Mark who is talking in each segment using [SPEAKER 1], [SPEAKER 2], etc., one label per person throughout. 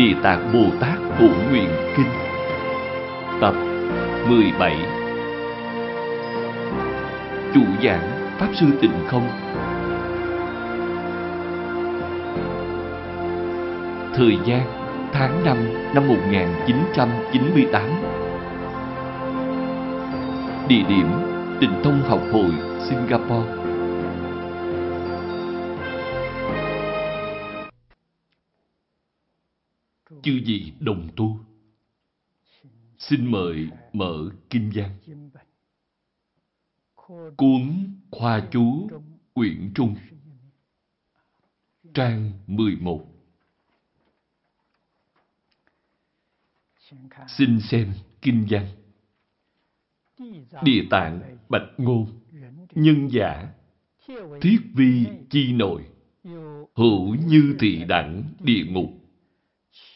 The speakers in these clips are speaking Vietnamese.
[SPEAKER 1] Địa Tạng Bồ Tát Bổ Nguyện Kinh. Tập 17 Chủ giảng Pháp Sư Tịnh Không. Thời gian tháng 5 năm 1998 Địa điểm Tịnh Thông Học Hội, Singapore. Chư vị đồng tu, Xin mời mở Kinh văn Cuốn Khoa Chú Quyển Trung, Trang 11 Xin xem Kinh văn Địa tạng Bạch Ngôn, Nhân giả, Thiết vi chi nội, Hữu như thị đẳng địa ngục.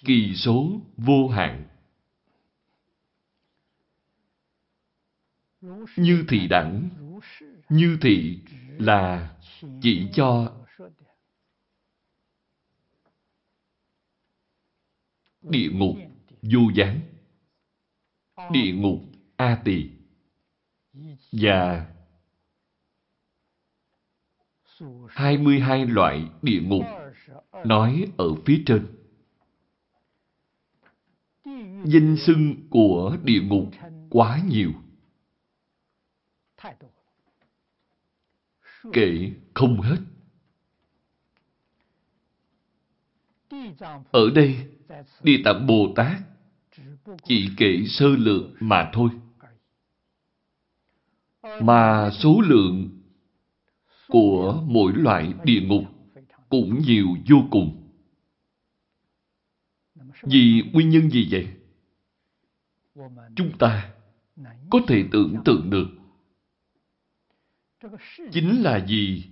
[SPEAKER 1] Kỳ số vô hạn Như thị đẳng, Như thị là chỉ cho địa ngục vô gián, địa ngục a tỳ và 22 loại địa ngục nói ở phía trên. Danh xưng của địa ngục quá nhiều. Kể không hết. Ở đây, Địa Tạng Bồ Tát chỉ kể sơ lược mà thôi. Mà số lượng của mỗi loại địa ngục cũng nhiều vô cùng. Vì nguyên nhân gì vậy? Chúng ta có thể tưởng tượng được. Chính là vì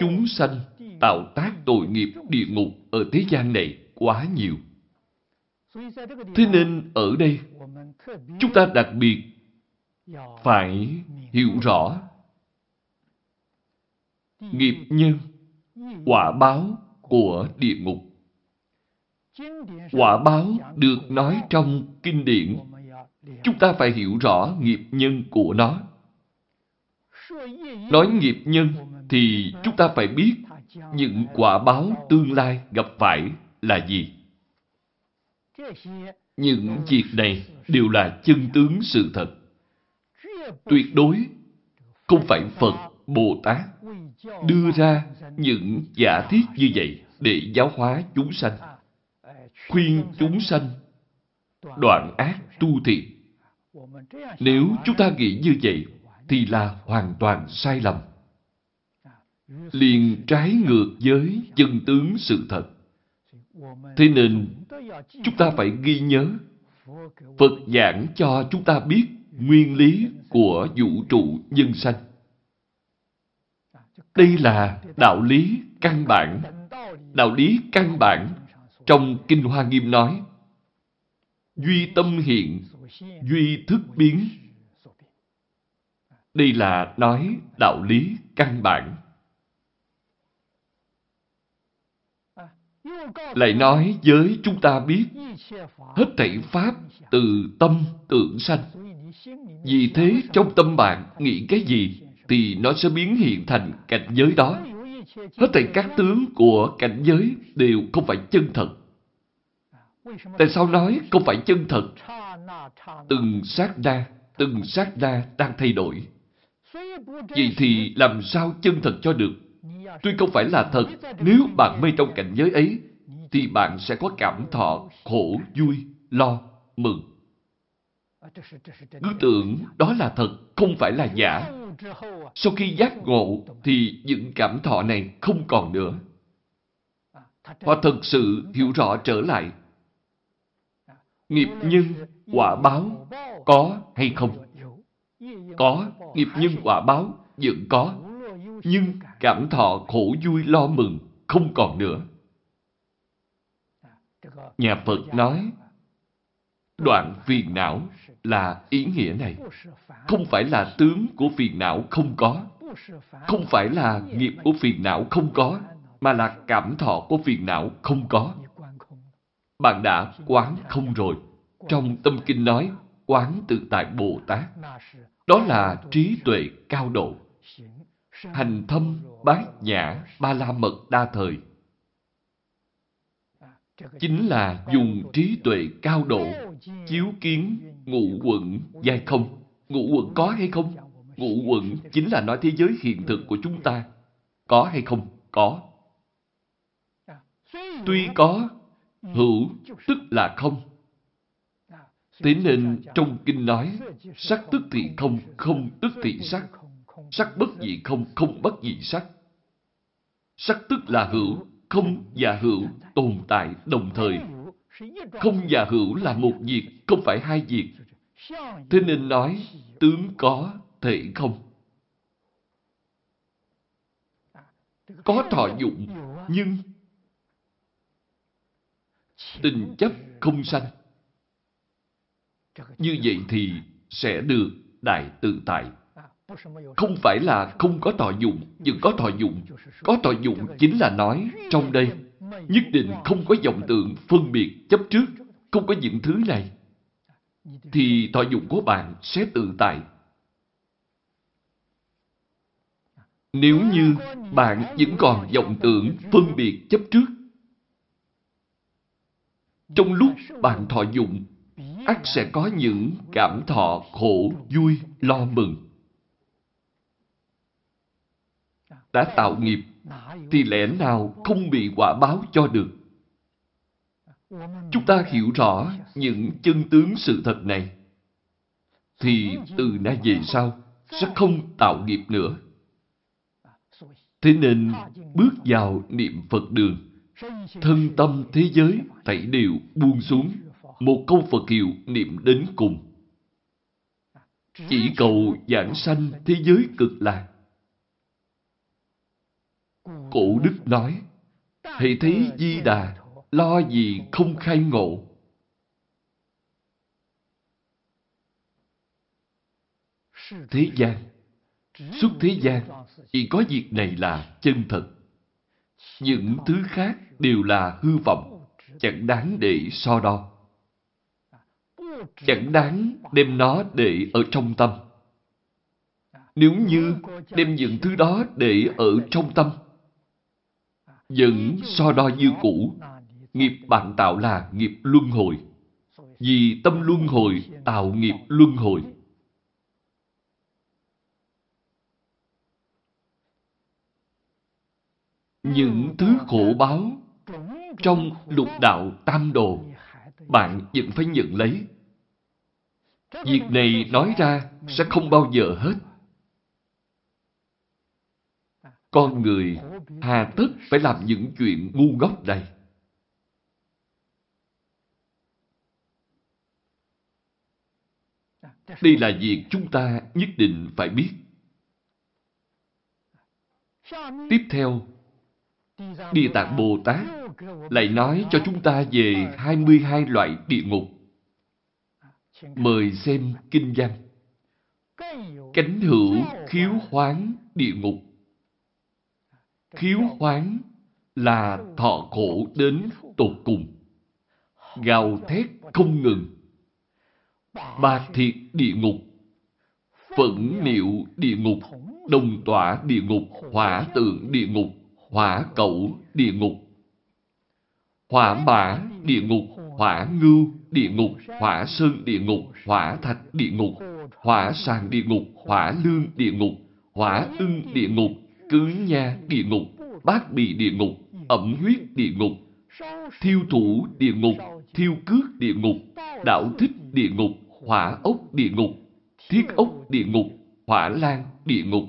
[SPEAKER 1] chúng sanh tạo tác tội nghiệp địa ngục ở thế gian này quá nhiều. Thế nên ở đây, chúng ta đặc biệt phải hiểu rõ nghiệp nhân, quả báo của địa ngục. Quả báo được nói trong kinh điển, chúng ta phải hiểu rõ nghiệp nhân của nó. Nói nghiệp nhân thì chúng ta phải biết những quả báo tương lai gặp phải là gì. Những việc này đều là chân tướng sự thật. Tuyệt đối không phải Phật, Bồ Tát đưa ra những giả thiết như vậy để giáo hóa chúng sanh, khuyên chúng sanh đoạn ác tu thiện. Nếu chúng ta nghĩ như vậy, thì là hoàn toàn sai lầm. Liền trái ngược với chân tướng sự thật. Thế nên, chúng ta phải ghi nhớ, Phật giảng cho chúng ta biết nguyên lý của vũ trụ nhân sanh. Đây là đạo lý căn bản. Đạo lý căn bản trong Kinh Hoa Nghiêm nói Duy tâm hiện, duy thức biến. Đây là nói đạo lý căn bản. Lại nói với chúng ta biết hết thảy Pháp từ tâm tưởng sanh. Vì thế trong tâm bạn nghĩ cái gì thì nó sẽ biến hiện thành cảnh giới đó. Hết thảy các tướng của cảnh giới đều không phải chân thật. Tại sao nói không phải chân thật? Từng sát na, từng sát na đang thay đổi. Vậy thì làm sao chân thật cho được? Tuy không phải là thật, nếu bạn mê trong cảnh giới ấy, thì bạn sẽ có cảm thọ khổ, vui, lo, mừng. Cứ tưởng đó là thật, không phải là giả. Sau khi giác ngộ thì những cảm thọ này không còn nữa. Họ thật sự hiểu rõ trở lại. Nghiệp nhân, quả báo có hay không? Có, nghiệp nhân quả báo vẫn có. Nhưng cảm thọ khổ vui lo mừng không còn nữa. Nhà Phật nói, đoạn phiền não là ý nghĩa này. Không phải là tướng của phiền não không có. Không phải là nghiệp của phiền não không có, mà là cảm thọ của phiền não không có bạn đã quán không rồi. Trong tâm kinh nói, quán tự tại Bồ Tát. Đó là trí tuệ cao độ. Hành thâm, bát nhã, ba la mật đa thời. Chính là dùng trí tuệ cao độ, chiếu kiến ngũ quẩn giai không. Ngũ quẩn có hay không? Ngũ quẩn chính là nói thế giới hiện thực của chúng ta. Có hay không? Có. Tuy có, hữu tức là không. Thế nên trong kinh nói, sắc tức thì không, không tức thì sắc. Sắc bất dị không, không bất dị sắc. Sắc tức là hữu, không và hữu tồn tại đồng thời. Không và hữu là một việc, không phải hai việc. Thế nên nói, tướng có, thể không. Có thọ dụng, nhưng tình chấp không sanh. Như vậy thì sẽ được đại tự tại. Không phải là không có thọ dụng, nhưng có thọ dụng. Có thọ dụng chính là nói trong đây nhất định không có vọng tượng phân biệt chấp trước, không có những thứ này. Thì thọ dụng của bạn sẽ tự tại. Nếu như bạn vẫn còn vọng tưởng phân biệt chấp trước, trong lúc bạn thọ dụng, ắt sẽ có những cảm thọ khổ, vui, lo mừng. Đã tạo nghiệp, thì lẽ nào không bị quả báo cho được? Chúng ta hiểu rõ những chân tướng sự thật này, thì từ nay về sau sẽ không tạo nghiệp nữa. Thế nên bước vào niệm Phật đường, thân tâm thế giới thảy đều buông xuống, một câu Phật hiệu niệm đến cùng. Chỉ cầu giảng sanh thế giới cực lạc. Cổ Đức nói, Hãy thấy Di Đà, lo gì không khai ngộ. Thế gian, suốt thế gian, chỉ có việc này là chân thật. Những thứ khác đều là hư vọng, chẳng đáng để so đo. Chẳng đáng đem nó để ở trong tâm. Nếu như đem những thứ đó để ở trong tâm, vẫn so đo như cũ, nghiệp bạn tạo là nghiệp luân hồi. Vì tâm luân hồi tạo nghiệp luân hồi. những thứ khổ báo trong lục đạo tam đồ, bạn vẫn phải nhận lấy. Việc này nói ra sẽ không bao giờ hết. Con người hà tất phải làm những chuyện ngu ngốc này. Đây là việc chúng ta nhất định phải biết. Tiếp theo, Địa Tạng Bồ Tát lại nói cho chúng ta về 22 loại địa ngục. Mời xem kinh văn. Cánh hữu khiếu khoáng địa ngục. Khiếu khoáng là thọ khổ đến tột cùng. Gào thét không ngừng. Ba thiệt địa ngục. Phẫn niệu địa ngục. Đồng tỏa địa ngục. Hỏa tượng địa ngục hỏa cẩu địa ngục, hỏa mã địa ngục, hỏa ngưu địa ngục, hỏa sơn địa ngục, hỏa thạch địa ngục, hỏa sàng địa ngục, hỏa lương địa ngục, hỏa ưng địa ngục, cứ nha địa ngục, bát bì địa ngục, ẩm huyết địa ngục, thiêu thủ địa ngục, thiêu cước địa ngục, đạo thích địa ngục, hỏa ốc địa ngục, thiết ốc địa ngục, hỏa lan địa ngục,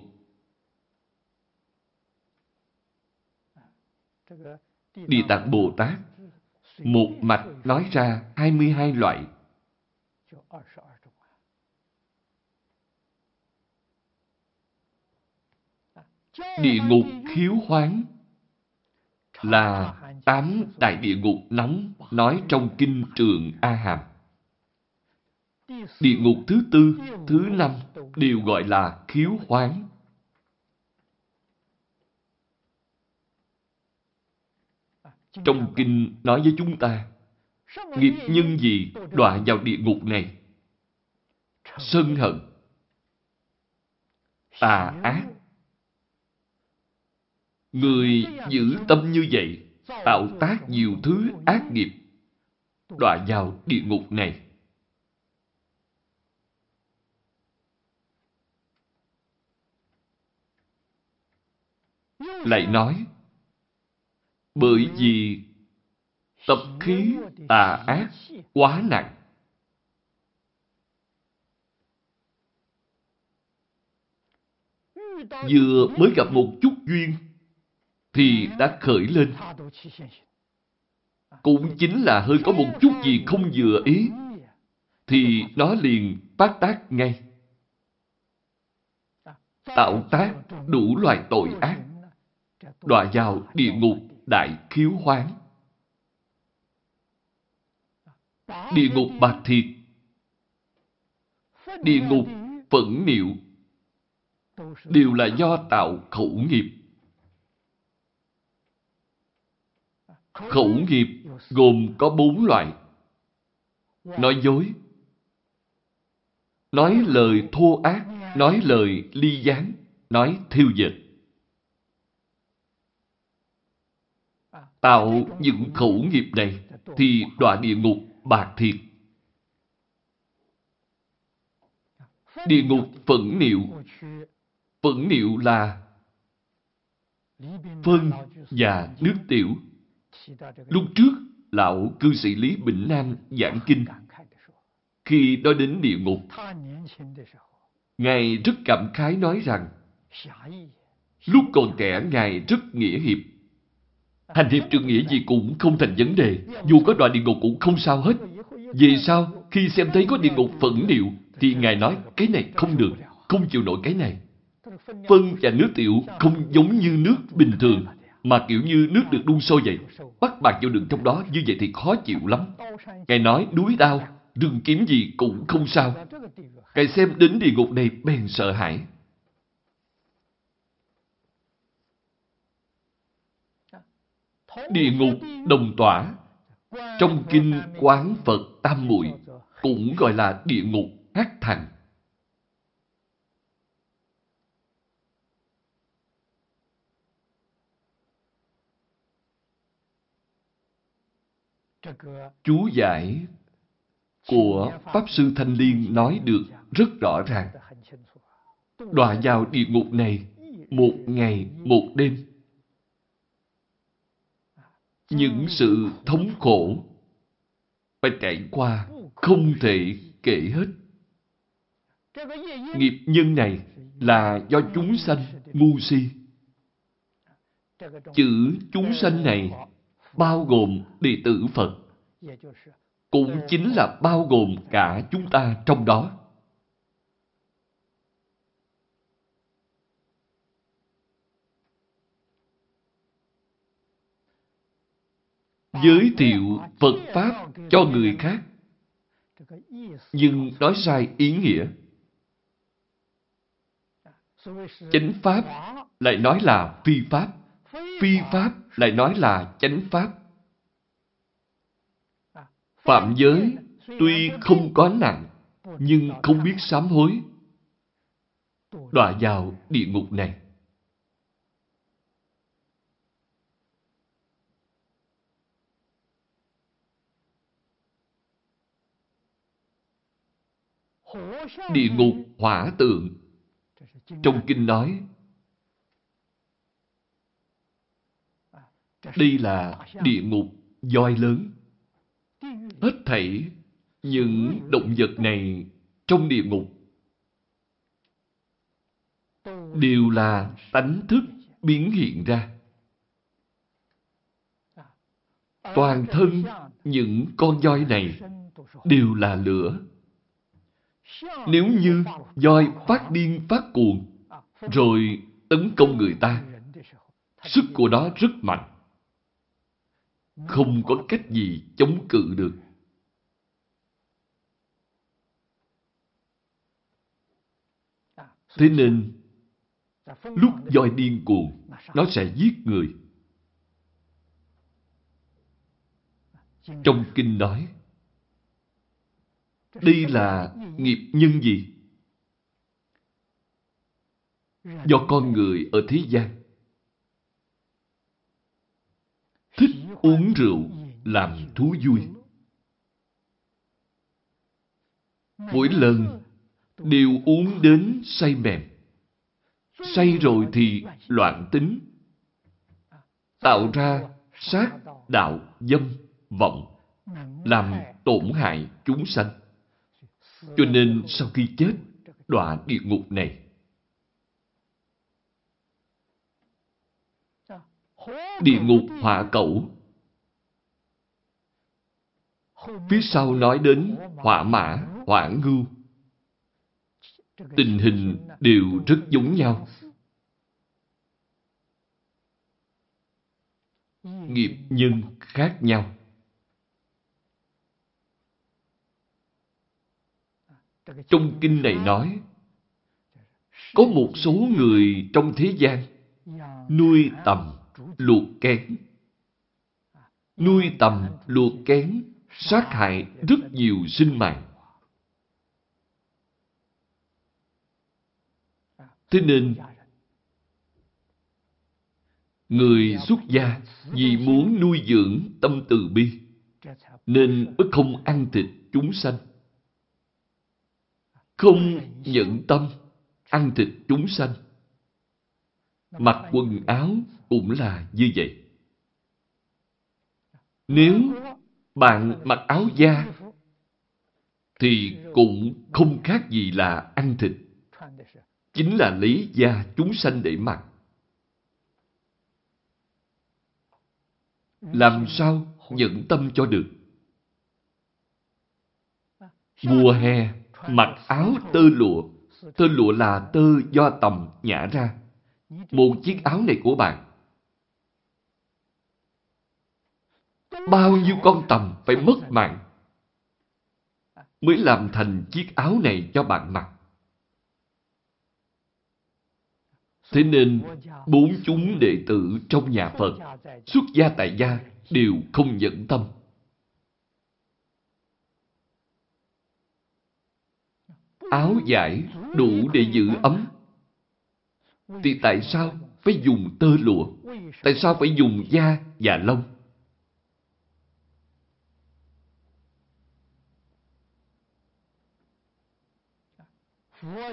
[SPEAKER 1] Địa Tạng Bồ Tát một mạch nói ra 22 loại. Địa ngục khiếu hoáng là tám đại địa ngục nóng nói trong kinh trường A Hàm. Địa ngục thứ tư, thứ năm đều gọi là khiếu hoáng. Trong kinh nói với chúng ta, Nghiệp nhân gì đọa vào địa ngục này? Sân hận, tà ác. Người giữ tâm như vậy, tạo tác nhiều thứ ác nghiệp, đọa vào địa ngục này. Lại nói, bởi vì tập khí tà ác quá nặng. Vừa mới gặp một chút duyên thì đã khởi lên. Cũng chính là hơi có một chút gì không vừa ý thì nó liền phát tác ngay. Tạo tác đủ loại tội ác, đọa vào địa ngục đại khiếu hoán, Địa ngục bạc thiệt, địa ngục phẫn niệu, đều là do tạo khẩu nghiệp. Khẩu nghiệp gồm có bốn loại. Nói dối, nói lời thô ác, nói lời ly gián, nói thiêu dệt. Tạo những khẩu nghiệp này thì đọa địa ngục bạc thiệt. Địa ngục phẫn niệu. Phẫn niệu là phân và nước tiểu. Lúc trước, lão cư sĩ Lý Bình Nam giảng kinh. Khi nói đến địa ngục, Ngài rất cảm khái nói rằng, lúc còn trẻ Ngài rất nghĩa hiệp. Hành hiệp trượng nghĩa gì cũng không thành vấn đề, dù có đoạn địa ngục cũng không sao hết. Vì sao? Khi xem thấy có địa ngục phẫn điệu, thì Ngài nói cái này không được, không chịu nổi cái này. Phân và nước tiểu không giống như nước bình thường, mà kiểu như nước được đun sôi vậy. Bắt bạn vô đường trong đó như vậy thì khó chịu lắm. Ngài nói núi đau, đường kiếm gì cũng không sao. Ngài xem đến địa ngục này bèn sợ hãi. Địa ngục đồng tỏa trong kinh quán Phật Tam Muội cũng gọi là địa ngục hắc thành. Chú giải của Pháp Sư Thanh Liên nói được rất rõ ràng. Đọa vào địa ngục này một ngày, một đêm. Những sự thống khổ phải trải qua không thể kể hết. Nghiệp nhân này là do chúng sanh ngu si. Chữ chúng sanh này bao gồm đệ tử Phật, cũng chính là bao gồm cả chúng ta trong đó. Giới thiệu Phật Pháp cho người khác, nhưng nói sai ý nghĩa. Chánh Pháp lại nói là phi Pháp, phi Pháp lại nói là chánh Pháp. Phạm giới tuy không có nặng, nhưng không biết sám hối. Đọa vào địa ngục này. Địa ngục hỏa tượng Trong kinh nói, Đây là địa ngục voi lớn Hết thảy những động vật này trong địa ngục đều là tánh thức biến hiện ra. Toàn thân những con voi này đều là lửa. Nếu như voi phát điên phát cuồng, rồi tấn công người ta, sức của nó rất mạnh. Không có cách gì chống cự được. Thế nên, lúc voi điên cuồng, nó sẽ giết người. Trong kinh nói, đây là nghiệp nhân gì? Do con người ở thế gian thích uống rượu làm thú vui. Mỗi lần đều uống đến say mềm. Say rồi thì loạn tính. Tạo ra sát, đạo, dâm, vọng, làm tổn hại chúng sanh. Cho nên sau khi chết, đọa địa ngục này. Địa ngục hỏa cẩu Phía sau nói đến hỏa mã, hỏa ngưu. Tình hình đều rất giống nhau. Nghiệp nhân khác nhau. Trong kinh này nói, có một số người trong thế gian nuôi tầm, luộc kén. Nuôi tầm, luộc kén sát hại rất nhiều sinh mạng. Thế nên, người xuất gia vì muốn nuôi dưỡng tâm từ bi, nên mới không ăn thịt chúng sanh. Không nhận tâm ăn thịt chúng sanh. Mặc quần áo cũng là như vậy. Nếu bạn mặc áo da thì cũng không khác gì là ăn thịt. Chính là lấy da chúng sanh để mặc. Làm sao nhận tâm cho được? Mùa hè, mặc áo tơ lụa. Tơ lụa là tơ do tầm nhả ra. Một chiếc áo này của bạn bao nhiêu con tầm phải mất mạng mới làm thành chiếc áo này cho bạn mặc. Thế nên, bốn chúng đệ tử trong nhà Phật, xuất gia tại gia, đều không nhẫn tâm. Áo vải đủ để giữ ấm. Thì tại sao phải dùng tơ lụa? Tại sao phải dùng da và lông?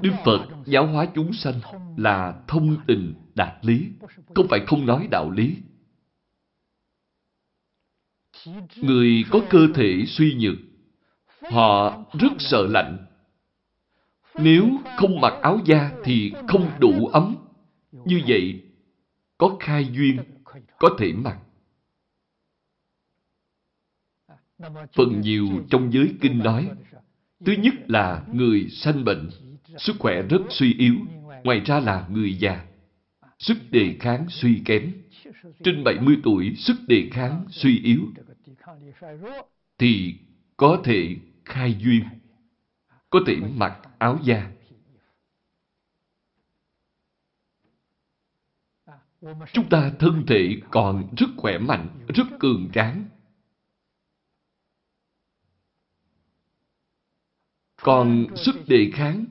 [SPEAKER 1] Đức Phật giáo hóa chúng sanh là thông tình đạt lý, không phải không nói đạo lý. Người có cơ thể suy nhược, họ rất sợ lạnh. Nếu không mặc áo da thì không đủ ấm. Như vậy, có khai duyên, có thể mặc. Phần nhiều trong giới kinh nói, thứ nhất là người sanh bệnh, sức khỏe rất suy yếu, ngoài ra là người già. Sức đề kháng suy kém. Trên 70 tuổi, sức đề kháng suy yếu. Thì có thể khai duyên, có thể mặc áo da. Chúng ta thân thể còn rất khỏe mạnh, rất cường tráng. Còn sức đề kháng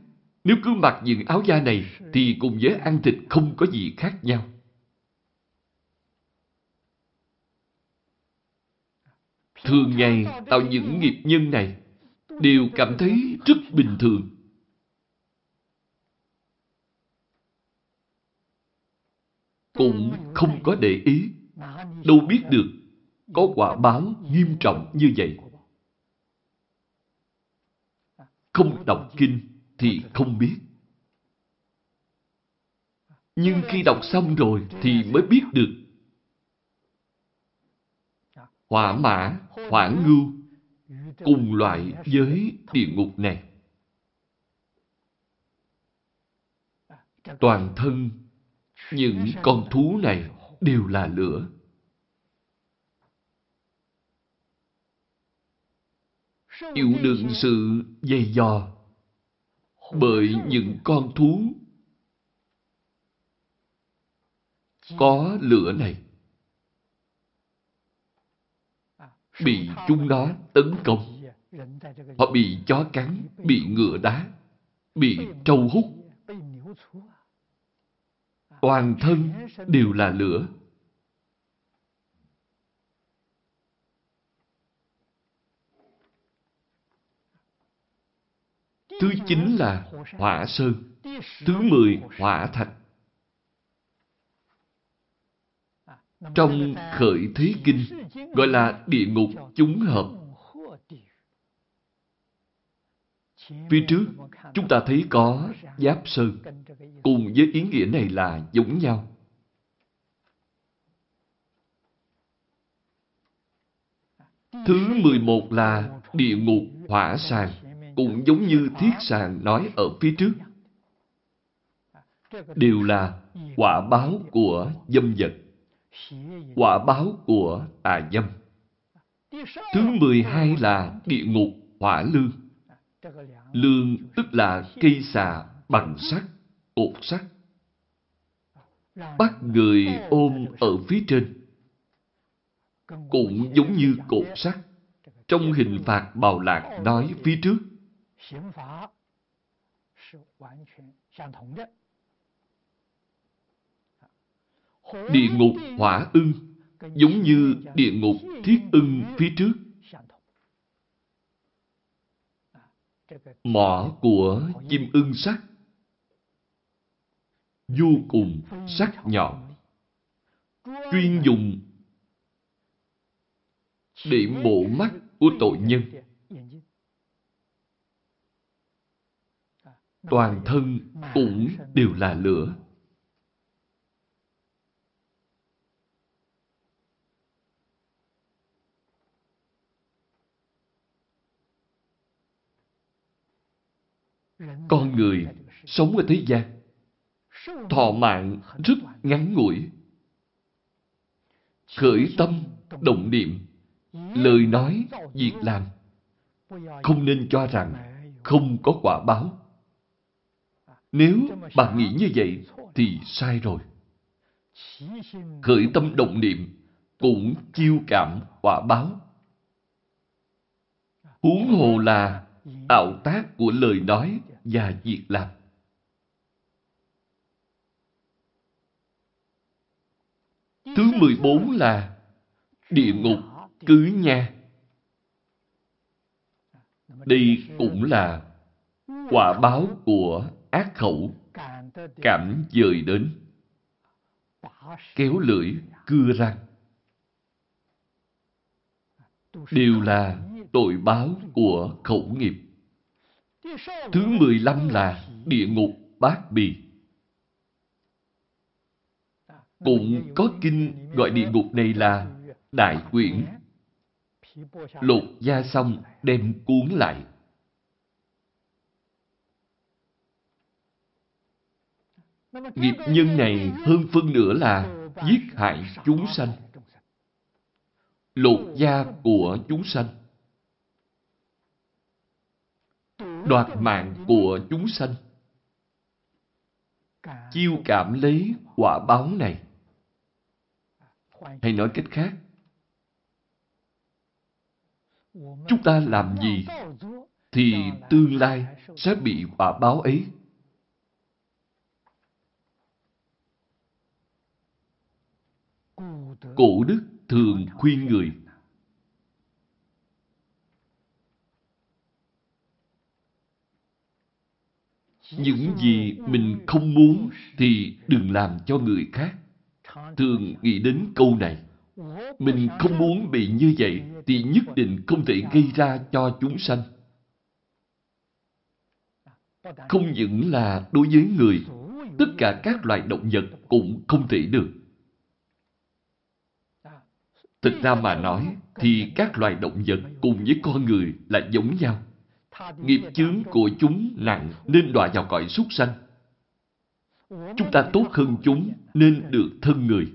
[SPEAKER 1] nếu cứ mặc những áo da này thì cùng với ăn thịt không có gì khác nhau. Thường ngày tạo những nghiệp nhân này đều cảm thấy rất bình thường. Cũng không có để ý, đâu biết được có quả báo nghiêm trọng như vậy. Không đọc kinh thì không biết. Nhưng khi đọc xong rồi thì mới biết được. Hỏa mã, hỏa ngưu cùng loại với địa ngục này. Toàn thân những con thú này đều là lửa. Chịu đựng sự dày dò bởi những con thú có lửa này. Bị chúng nó tấn công. Họ bị chó cắn, bị ngựa đá, bị trâu hút. Toàn thân đều là lửa. Thứ chín là hỏa sơn. Thứ mười hỏa thạch. Trong khởi thế kinh gọi là địa ngục chúng hợp. Phía trước, chúng ta thấy có giáp sơn, cùng với ý nghĩa này là giống nhau. Thứ mười một là địa ngục hỏa sàng, cũng giống như thiết sàng nói ở phía trước. Đều là quả báo của dâm vật, quả báo của tà dâm. Thứ mười hai là địa ngục hỏa lương. Lương tức là cây xà bằng sắt, cột sắt. Bắt người ôm ở phía trên. Cũng giống như cột sắt. Trong hình phạt bào lạc nói phía trước. Địa ngục hỏa ưng, giống như địa ngục thiết ưng phía trước. Mỏ của chim ưng sắt vô cùng sắc nhọn. Chuyên dùng để mổ mắt của tội nhân. Toàn thân cũng đều là lửa. Con người sống ở thế gian, thọ mạng rất ngắn ngủi. Khởi tâm động niệm, lời nói, việc làm. Không nên cho rằng không có quả báo. Nếu bạn nghĩ như vậy thì sai rồi. Khởi tâm động niệm cũng chiêu cảm quả báo. Huống hồ là ảo tác của lời nói và việc làm. Thứ 14 là địa ngục cứ nha. Đây cũng là quả báo của ác khẩu cảm dời đến, kéo lưỡi cưa răng đều là tội báo của khẩu nghiệp. Thứ mười lăm là địa ngục bát bì. Cũng có kinh gọi địa ngục này là đại quyển. Lột da xong đem cuốn lại. Nghiệp nhân này hơn phân nửa là giết hại chúng sanh. Lột da của chúng sanh đoạt mạng của chúng sanh. Chiêu cảm lấy quả báo này. Hay nói cách khác, chúng ta làm gì thì tương lai sẽ bị quả báo ấy. Cổ đức thường khuyên người Những gì mình không muốn thì đừng làm cho người khác. Thường nghĩ đến câu này. Mình không muốn bị như vậy thì nhất định không thể gây ra cho chúng sanh. Không những là đối với người, tất cả các loài động vật cũng không thể được. Thực ra mà nói, thì các loài động vật cùng với con người là giống nhau nghiệp chướng của chúng nặng nên đọa vào cõi súc sanh. Chúng ta tốt hơn chúng nên được thân người.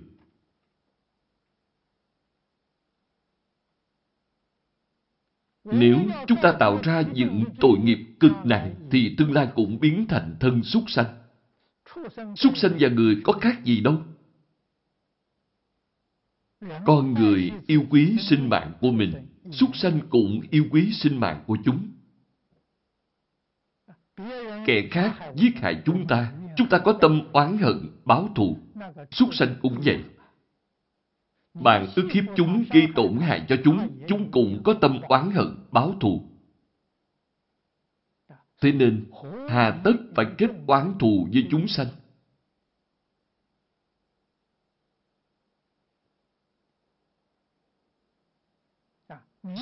[SPEAKER 1] Nếu chúng ta tạo ra những tội nghiệp cực nặng thì tương lai cũng biến thành thân súc sanh. Súc sanh và người có khác gì đâu. Con người yêu quý sinh mạng của mình, súc sanh cũng yêu quý sinh mạng của chúng. Kẻ khác giết hại chúng ta, chúng ta có tâm oán hận, báo thù. Súc sanh cũng vậy. Bạn ức hiếp chúng gây tổn hại cho chúng, chúng cũng có tâm oán hận, báo thù. Thế nên, hà tất phải kết oán thù với chúng sanh.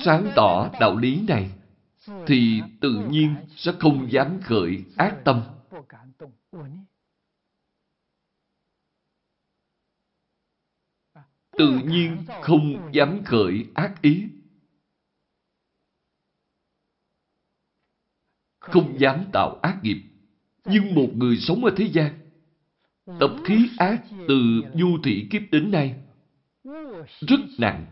[SPEAKER 1] Sáng tỏ đạo lý này, thì tự nhiên sẽ không dám khởi ác tâm. Tự nhiên không dám khởi ác ý. Không dám tạo ác nghiệp. Nhưng một người sống ở thế gian, tập khí ác từ du thị kiếp đến nay rất nặng.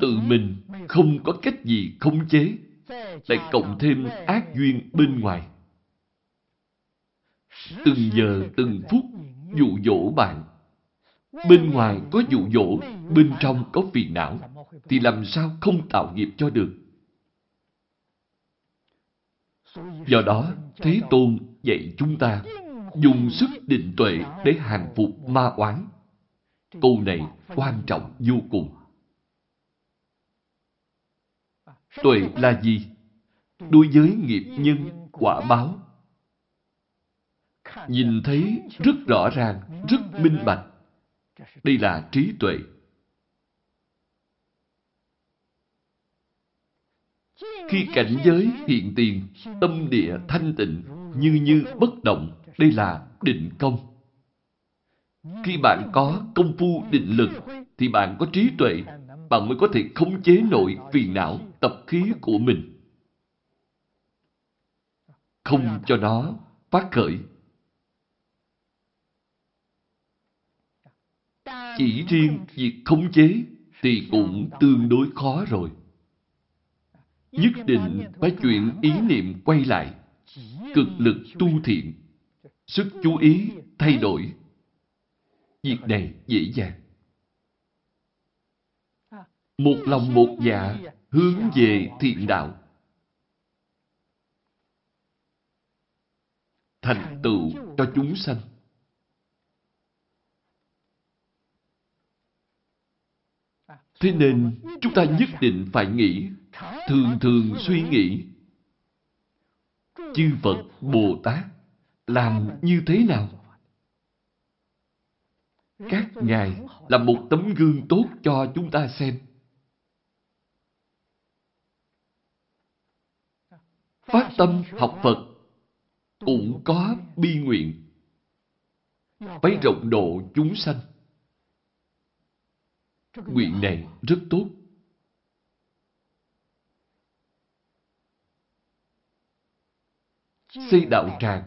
[SPEAKER 1] Tự mình không có cách gì khống chế, lại cộng thêm ác duyên bên ngoài. Từng giờ, từng phút dụ dỗ bạn. Bên ngoài có dụ dỗ, bên trong có phiền não, thì làm sao không tạo nghiệp cho được? Do đó, Thế Tôn dạy chúng ta dùng sức định tuệ để hàng phục ma oán. Câu này quan trọng vô cùng. Tuệ là gì? Đối với nghiệp nhân, quả báo. Nhìn thấy rất rõ ràng, rất minh bạch. Đây là trí tuệ. Khi cảnh giới hiện tiền, tâm địa thanh tịnh, như như bất động, đây là định công. Khi bạn có công phu định lực, thì bạn có trí tuệ, bạn mới có thể khống chế nội phiền não, tập khí của mình. Không cho nó phát khởi. Chỉ riêng việc khống chế thì cũng tương đối khó rồi. Nhất định phải chuyện ý niệm quay lại, cực lực tu thiện, sức chú ý thay đổi. Việc này dễ dàng. Một lòng một dạ hướng về thiện đạo. Thành tựu cho chúng sanh. Thế nên, chúng ta nhất định phải nghĩ, thường thường suy nghĩ. Chư Phật, Bồ Tát làm như thế nào? Các Ngài là một tấm gương tốt cho chúng ta xem. Phát tâm học Phật cũng có bi nguyện. Phải rộng độ chúng sanh. Nguyện này rất tốt. Xây đạo tràng,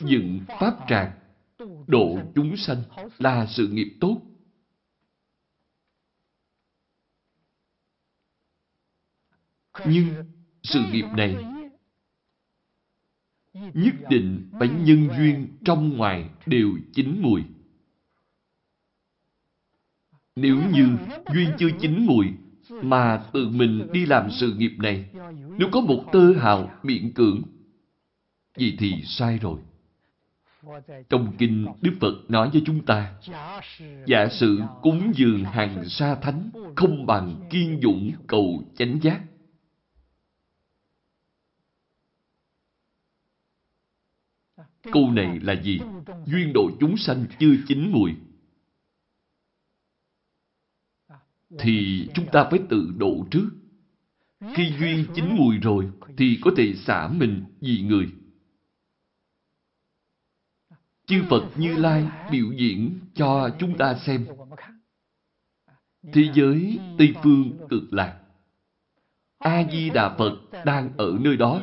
[SPEAKER 1] dựng pháp tràng, độ chúng sanh là sự nghiệp tốt. Nhưng sự nghiệp này nhất định phải nhân duyên trong ngoài đều chín mùi. Nếu như duyên chưa chín mùi mà tự mình đi làm sự nghiệp này, nếu có một tơ hào miệng cưỡng, vậy thì sai rồi. Trong kinh Đức Phật nói với chúng ta, giả sử cúng dường hàng sa thánh không bằng kiên dũng cầu chánh giác. Câu này là gì? Duyên độ chúng sanh chưa chín mùi. Thì chúng ta phải tự độ trước. Khi duyên chín mùi rồi, thì có thể xả mình vì người. Chư Phật Như Lai biểu diễn cho chúng ta xem. Thế giới Tây Phương cực lạc. A-di-đà Phật đang ở nơi đó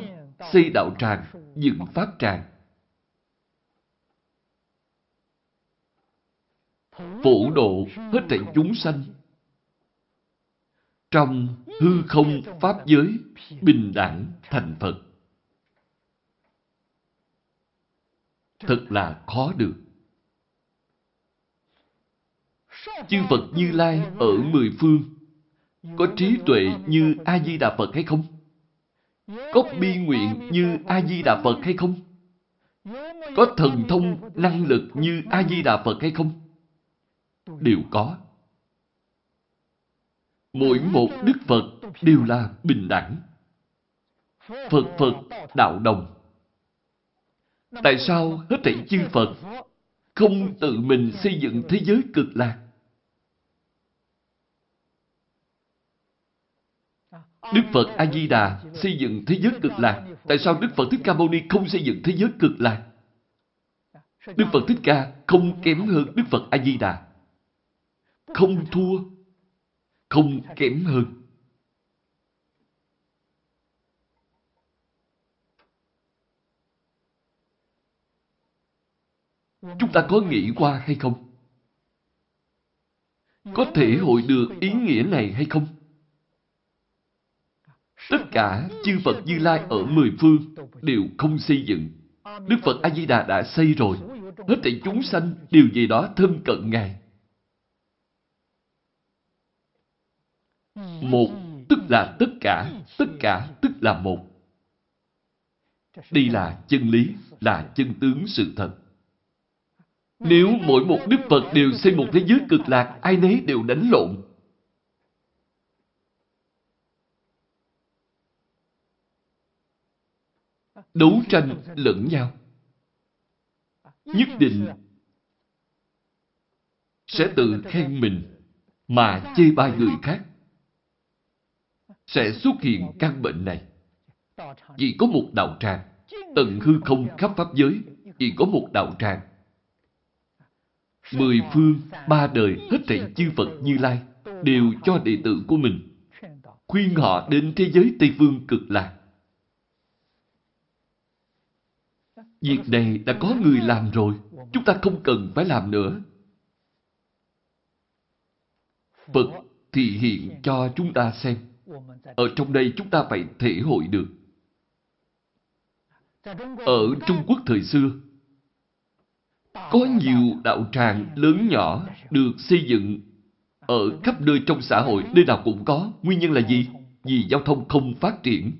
[SPEAKER 1] xây đạo tràng, dựng pháp tràng. Phổ độ hết thảy chúng sanh. Trong hư không pháp giới, bình đẳng thành Phật. Thật là khó được. chư Phật Như Lai ở mười phương có trí tuệ như A-di-đà Phật hay không? Có bi nguyện như A-di-đà Phật hay không? Có thần thông, năng lực như A-di-đà Phật hay không? Đều có. Mỗi một Đức Phật đều là bình đẳng. Phật Phật đạo đồng. Tại sao hết thảy chư Phật không tự mình xây dựng thế giới cực lạc? Đức Phật A-di-đà xây dựng thế giới cực lạc. Tại sao Đức Phật Thích Ca Mâu Ni không xây dựng thế giới cực lạc? Đức Phật Thích Ca không kém hơn Đức Phật A-di-đà. Không thua, không kém hơn. Chúng ta có nghĩ qua hay không? Có thể hội được ý nghĩa này hay không? Tất cả chư Phật Như Lai ở mười phương đều không xây dựng. Đức Phật A-di-đà đã xây rồi. Hết thảy chúng sanh đều gì đó thân cận Ngài. Một tức là tất cả, tất cả tức là một. Đây là chân lý, là chân tướng sự thật. Nếu mỗi một Đức Phật đều xây một thế giới cực lạc, ai nấy đều đánh lộn. Đấu tranh lẫn nhau. Nhất định sẽ tự khen mình mà chê bai người khác. Sẽ xuất hiện căn bệnh này. Chỉ có một đạo tràng, tận hư không khắp pháp giới, chỉ có một đạo tràng Mười phương, ba đời, hết thảy chư Phật Như Lai đều cho đệ tử của mình, khuyên họ đến thế giới Tây Phương cực lạc. Việc này đã có người làm rồi, chúng ta không cần phải làm nữa. Phật thì hiện cho chúng ta xem. Ở trong đây chúng ta phải thể hội được. Ở Trung Quốc thời xưa, có nhiều đạo tràng lớn nhỏ được xây dựng ở khắp nơi trong xã hội, nơi nào cũng có. Nguyên nhân là gì? Vì giao thông không phát triển.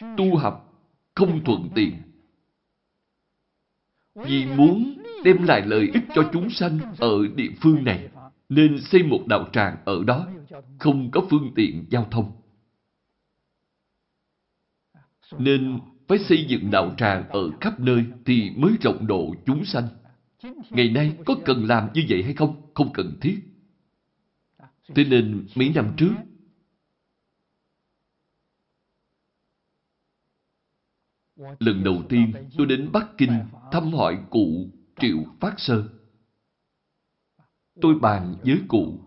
[SPEAKER 1] Tu học không thuận tiện. Vì muốn đem lại lợi ích cho chúng sanh ở địa phương này, nên xây một đạo tràng ở đó, không có phương tiện giao thông. Nên phải xây dựng đạo tràng ở khắp nơi thì mới rộng độ chúng sanh. Ngày nay có cần làm như vậy hay không? Không cần thiết. Thế nên mấy năm trước, lần đầu tiên tôi đến Bắc Kinh thăm hỏi cụ Triệu Phát Sơ. Tôi bàn với cụ.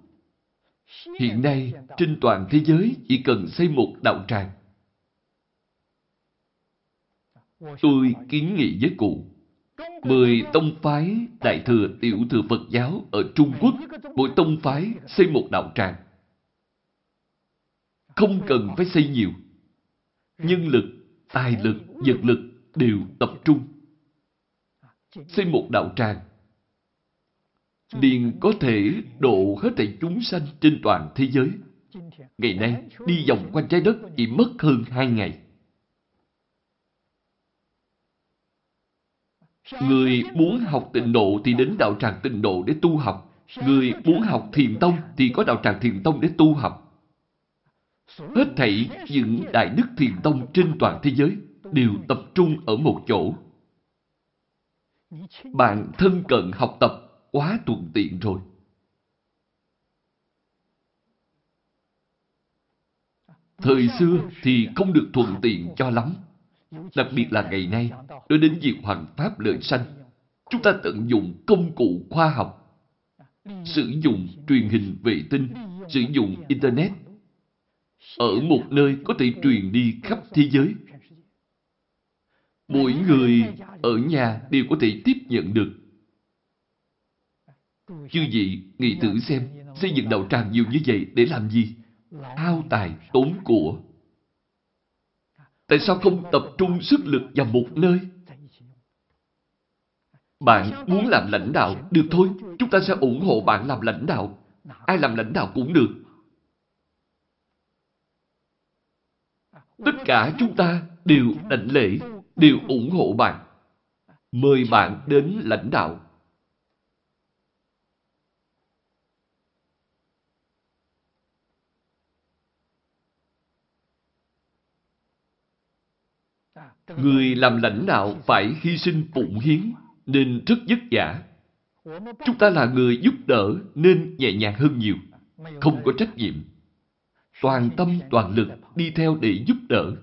[SPEAKER 1] Hiện nay, trên toàn thế giới chỉ cần xây một đạo tràng Tôi kiến nghị với cụ, mười tông phái Đại Thừa Tiểu Thừa Phật giáo ở Trung Quốc, mỗi tông phái xây một đạo tràng. Không cần phải xây nhiều. Nhân lực, tài lực, vật lực đều tập trung. Xây một đạo tràng liền có thể độ hết thảy chúng sanh trên toàn thế giới. Ngày nay, đi vòng quanh trái đất chỉ mất hơn hai ngày. Người muốn học tịnh độ thì đến đạo tràng tịnh độ để tu học. Người muốn học thiền tông thì có đạo tràng thiền tông để tu học. Hết thảy những đại đức thiền tông trên toàn thế giới đều tập trung ở một chỗ. Bạn thân cận học tập quá thuận tiện rồi. Thời xưa thì không được thuận tiện cho lắm. Đặc biệt là ngày nay, đối đến việc hoàn pháp lợi sanh, chúng ta tận dụng công cụ khoa học, sử dụng truyền hình vệ tinh, sử dụng Internet, ở một nơi có thể truyền đi khắp thế giới. Mỗi người ở nhà đều có thể tiếp nhận được. Chư vị, nghĩ thử xem, xây dựng đạo tràng nhiều như vậy để làm gì? Hao tài, tốn của. Tại sao không tập trung sức lực vào một nơi? Bạn muốn làm lãnh đạo, được thôi, chúng ta sẽ ủng hộ bạn làm lãnh đạo. Ai làm lãnh đạo cũng được. Tất cả chúng ta đều đảnh lễ, đều ủng hộ bạn. Mời bạn đến lãnh đạo. Người làm lãnh đạo phải hy sinh phụng hiến, nên rất vất vả. Chúng ta là người giúp đỡ nên nhẹ nhàng hơn nhiều, không có trách nhiệm. Toàn tâm toàn lực đi theo để giúp đỡ.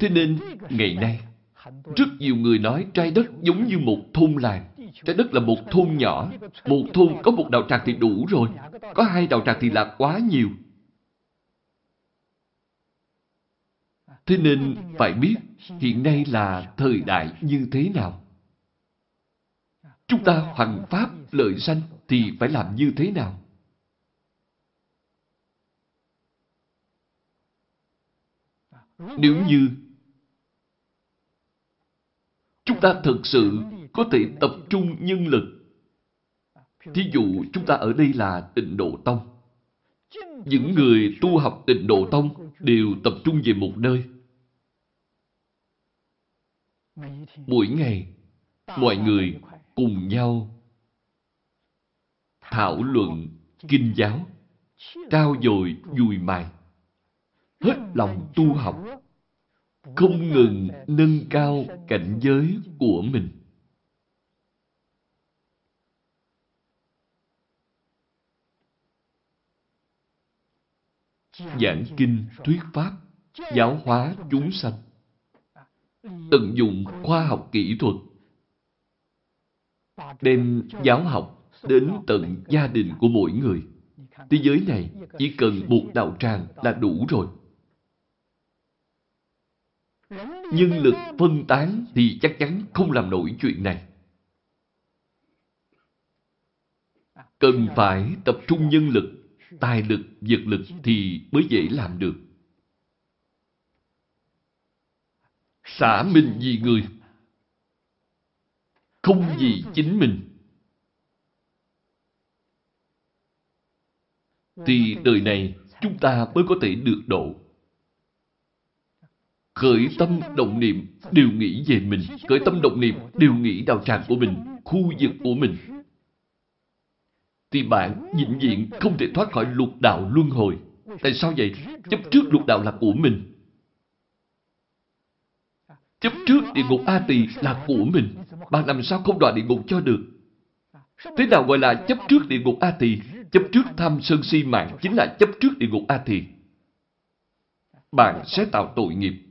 [SPEAKER 1] Thế nên, ngày nay, rất nhiều người nói trái đất giống như một thôn làng. Trái đất là một thôn nhỏ. Một thôn có một đạo tràng thì đủ rồi. Có hai đạo tràng thì là quá nhiều. Thế nên phải biết hiện nay là thời đại như thế nào. Chúng ta hoằng pháp lợi sanh thì phải làm như thế nào? Nếu như chúng ta thực sự có thể tập trung nhân lực, thí dụ chúng ta ở đây là tịnh độ tông, những người tu học tịnh độ tông đều tập trung về một nơi. Mỗi ngày, mọi người cùng nhau thảo luận kinh giáo, trao dồi vui mài, hết lòng tu học, không ngừng nâng cao cảnh giới của mình. Giảng kinh, thuyết pháp, giáo hóa chúng sanh. Tận dụng khoa học kỹ thuật, đem giáo học đến tận gia đình của mỗi người. Thế giới này chỉ cần một đạo tràng là đủ rồi. Nhân lực phân tán thì chắc chắn không làm nổi chuyện này. Cần phải tập trung nhân lực, tài lực, vật lực thì mới dễ làm được. Xả mình vì người, không vì chính mình. Thì đời này chúng ta mới có thể được độ. Khởi tâm động niệm đều nghĩ về mình. Khởi tâm động niệm đều nghĩ đạo tràng của mình, khu vực của mình. Thì bạn vĩnh viễn không thể thoát khỏi lục đạo luân hồi. Tại sao vậy? Chấp trước lục đạo là của mình. Chấp trước địa ngục A Tỳ là của mình. Bạn làm sao không đọa địa ngục cho được? Thế nào gọi là chấp trước địa ngục A Tỳ? Chấp trước tham sân si mạng chính là chấp trước địa ngục A Tỳ. Bạn sẽ tạo tội nghiệp.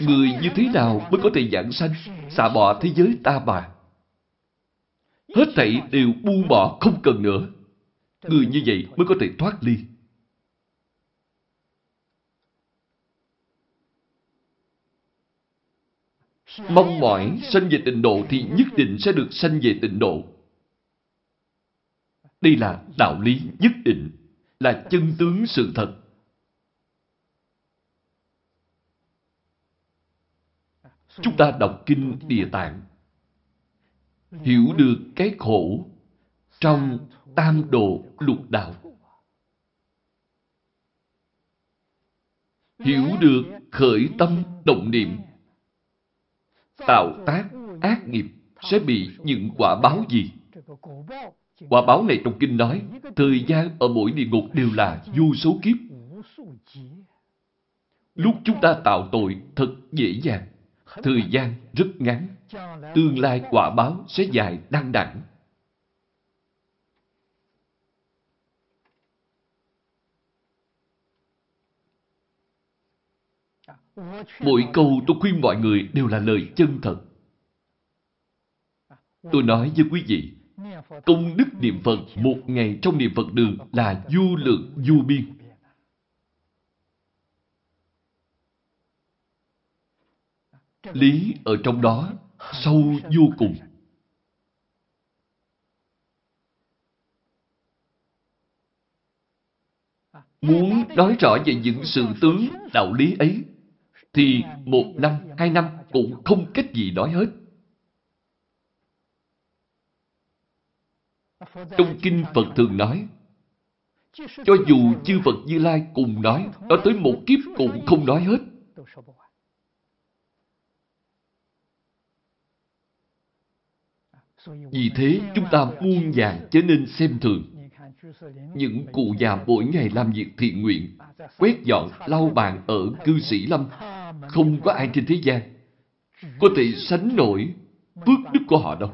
[SPEAKER 1] Người như thế nào mới có thể giảng sanh, xả bỏ thế giới ta bà? Hết thảy đều buông bỏ không cần nữa. Người như vậy mới có thể thoát ly. Mong mỏi sanh về tịnh độ thì nhất định sẽ được sanh về tịnh độ. Đây là đạo lý nhất định, là chân tướng sự thật. Chúng ta đọc kinh Địa Tạng, hiểu được cái khổ trong tam độ lục đạo. Hiểu được khởi tâm động niệm, tạo tác ác nghiệp sẽ bị những quả báo gì? Quả báo này trong kinh nói, thời gian ở mỗi địa ngục đều là vô số kiếp. Lúc chúng ta tạo tội thật dễ dàng, thời gian rất ngắn, tương lai quả báo sẽ dài đăng đẳng. Mỗi câu tôi khuyên mọi người đều là lời chân thật. Tôi nói với quý vị, công đức niệm Phật một ngày trong niệm Phật đường là du lượng du biên. Lý ở trong đó sâu vô cùng. Muốn nói rõ về những sự tướng đạo lý ấy, thì một năm, hai năm cũng không cách gì nói hết. Trong Kinh Phật thường nói, cho dù chư Phật Như Lai cùng nói, nói tới một kiếp cũng không nói hết. Vì thế chúng ta muôn vàng cho nên xem thường. Những cụ già mỗi ngày làm việc thiện nguyện, quét dọn, lau bàn ở cư sĩ lâm, không có ai trên thế gian có thể sánh nổi phước đức của họ đâu.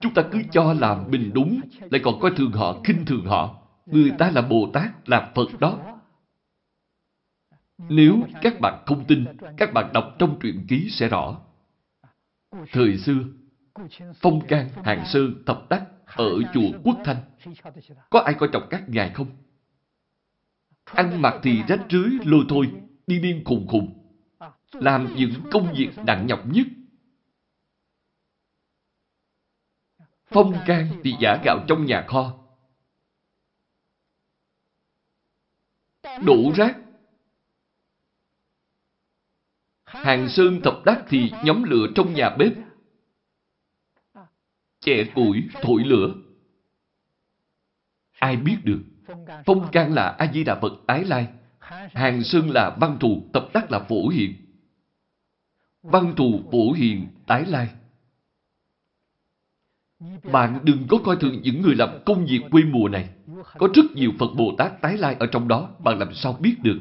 [SPEAKER 1] Chúng ta cứ cho làm mình đúng, lại còn coi thường họ, khinh thường họ. Người ta là Bồ Tát, là Phật đó. Nếu các bạn không tin, các bạn đọc trong truyện ký sẽ rõ. Thời xưa, Phong can Hàng Sơn tập đắc ở chùa Quốc Thanh. Có ai coi trọng các ngài không? Ăn mặc thì rách rưới lôi thôi, đi điên khùng khùng. Làm những công việc nặng nhọc nhất. Phong can thì giả gạo trong nhà kho. Đổ rác. Hàng Sơn thập đắc thì nhóm lửa trong nhà bếp. Chẻ củi, thổi lửa. Ai biết được? Phong can là A-di-đà Phật Ái Lai. Hàng Sơn là văn thù, tập đắc là phổ hiền. Văn thù, phổ hiền, tái lai. Bạn đừng có coi thường những người làm công việc quê mùa này. Có rất nhiều Phật Bồ Tát tái lai ở trong đó, bạn làm sao biết được.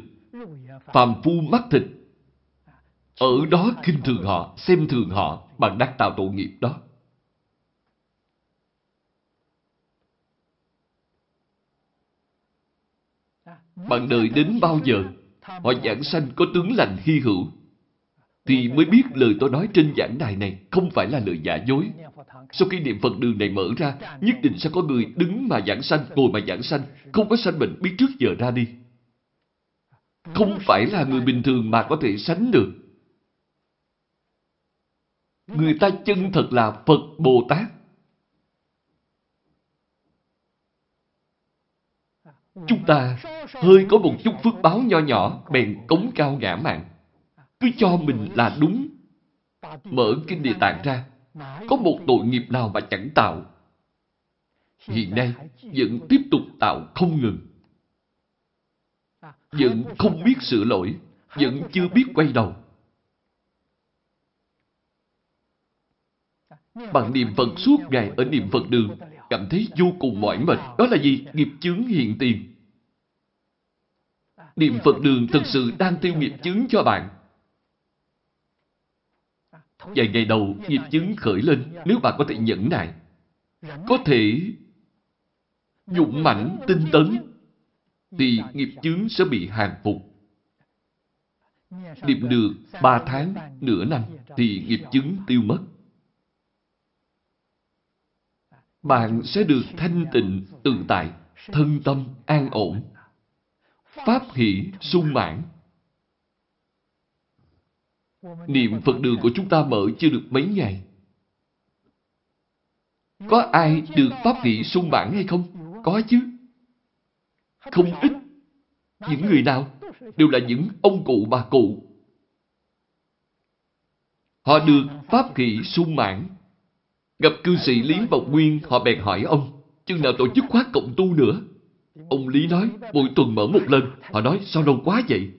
[SPEAKER 1] Phàm phu mắt thịt. Ở đó kinh thường họ, xem thường họ, bạn đang tạo tội nghiệp đó. Bạn đợi đến bao giờ họ giảng sanh có tướng lành hy hữu thì mới biết lời tôi nói trên giảng đài này không phải là lời giả dối. Sau khi niệm Phật đường này mở ra, nhất định sẽ có người đứng mà giảng sanh, ngồi mà giảng sanh, không có sanh bệnh biết trước giờ ra đi. Không phải là người bình thường mà có thể sánh được. Người ta chân thật là Phật Bồ Tát. Chúng ta hơi có một chút phước báo nho nhỏ bèn cống cao ngã mạng. Cứ cho mình là đúng. Mở Kinh Địa Tạng ra, có một tội nghiệp nào mà chẳng tạo. Hiện nay vẫn tiếp tục tạo không ngừng. Vẫn không biết sửa lỗi, vẫn chưa biết quay đầu. Bằng niệm Phật suốt ngày ở niệm Phật đường, cảm thấy vô cùng mỏi mệt. Đó là gì? Nghiệp chướng hiện tiền. Niệm Phật đường thực sự đang tiêu nghiệp chướng cho bạn. Vài ngày đầu, nghiệp chứng khởi lên, nếu bạn có thể nhẫn nại, có thể dũng mãnh tinh tấn, thì nghiệp chứng sẽ bị hàng phục. Niệm được ba tháng, nửa năm, thì nghiệp chứng tiêu mất bạn sẽ được thanh tịnh, tự tại, thân tâm an ổn, pháp hỷ sung mãn. Niệm Phật đường của chúng ta mở chưa được mấy ngày. Có ai được pháp hỷ sung mãn hay không? Có chứ. Không ít. Những người nào đều là những ông cụ bà cụ. Họ được pháp hỷ sung mãn Gặp cư sĩ Lý Bộc Nguyên, họ bèn hỏi ông, chừng nào tổ chức khóa cộng tu nữa? Ông Lý nói, mỗi tuần mở một lần. Họ nói, sao lâu quá vậy?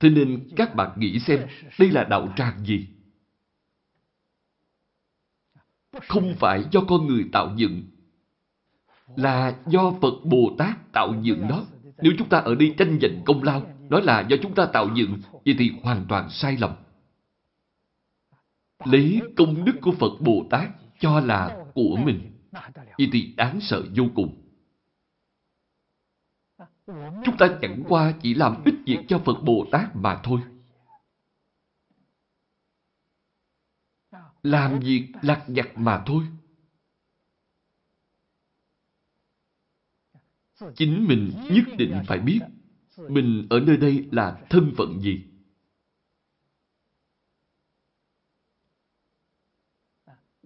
[SPEAKER 1] Thế nên các bạn nghĩ xem, đây là đạo tràng gì? Không phải do con người tạo dựng, là do Phật Bồ Tát tạo dựng đó. Nếu chúng ta ở đây tranh giành công lao, nói là do chúng ta tạo dựng, vậy thì hoàn toàn sai lầm. Lấy công đức của Phật Bồ Tát cho là của mình, vậy thì đáng sợ vô cùng. Chúng ta chẳng qua chỉ làm ít việc cho Phật Bồ Tát mà thôi. Làm việc lặt vặt mà thôi. chính mình nhất định phải biết mình ở nơi đây là thân phận gì.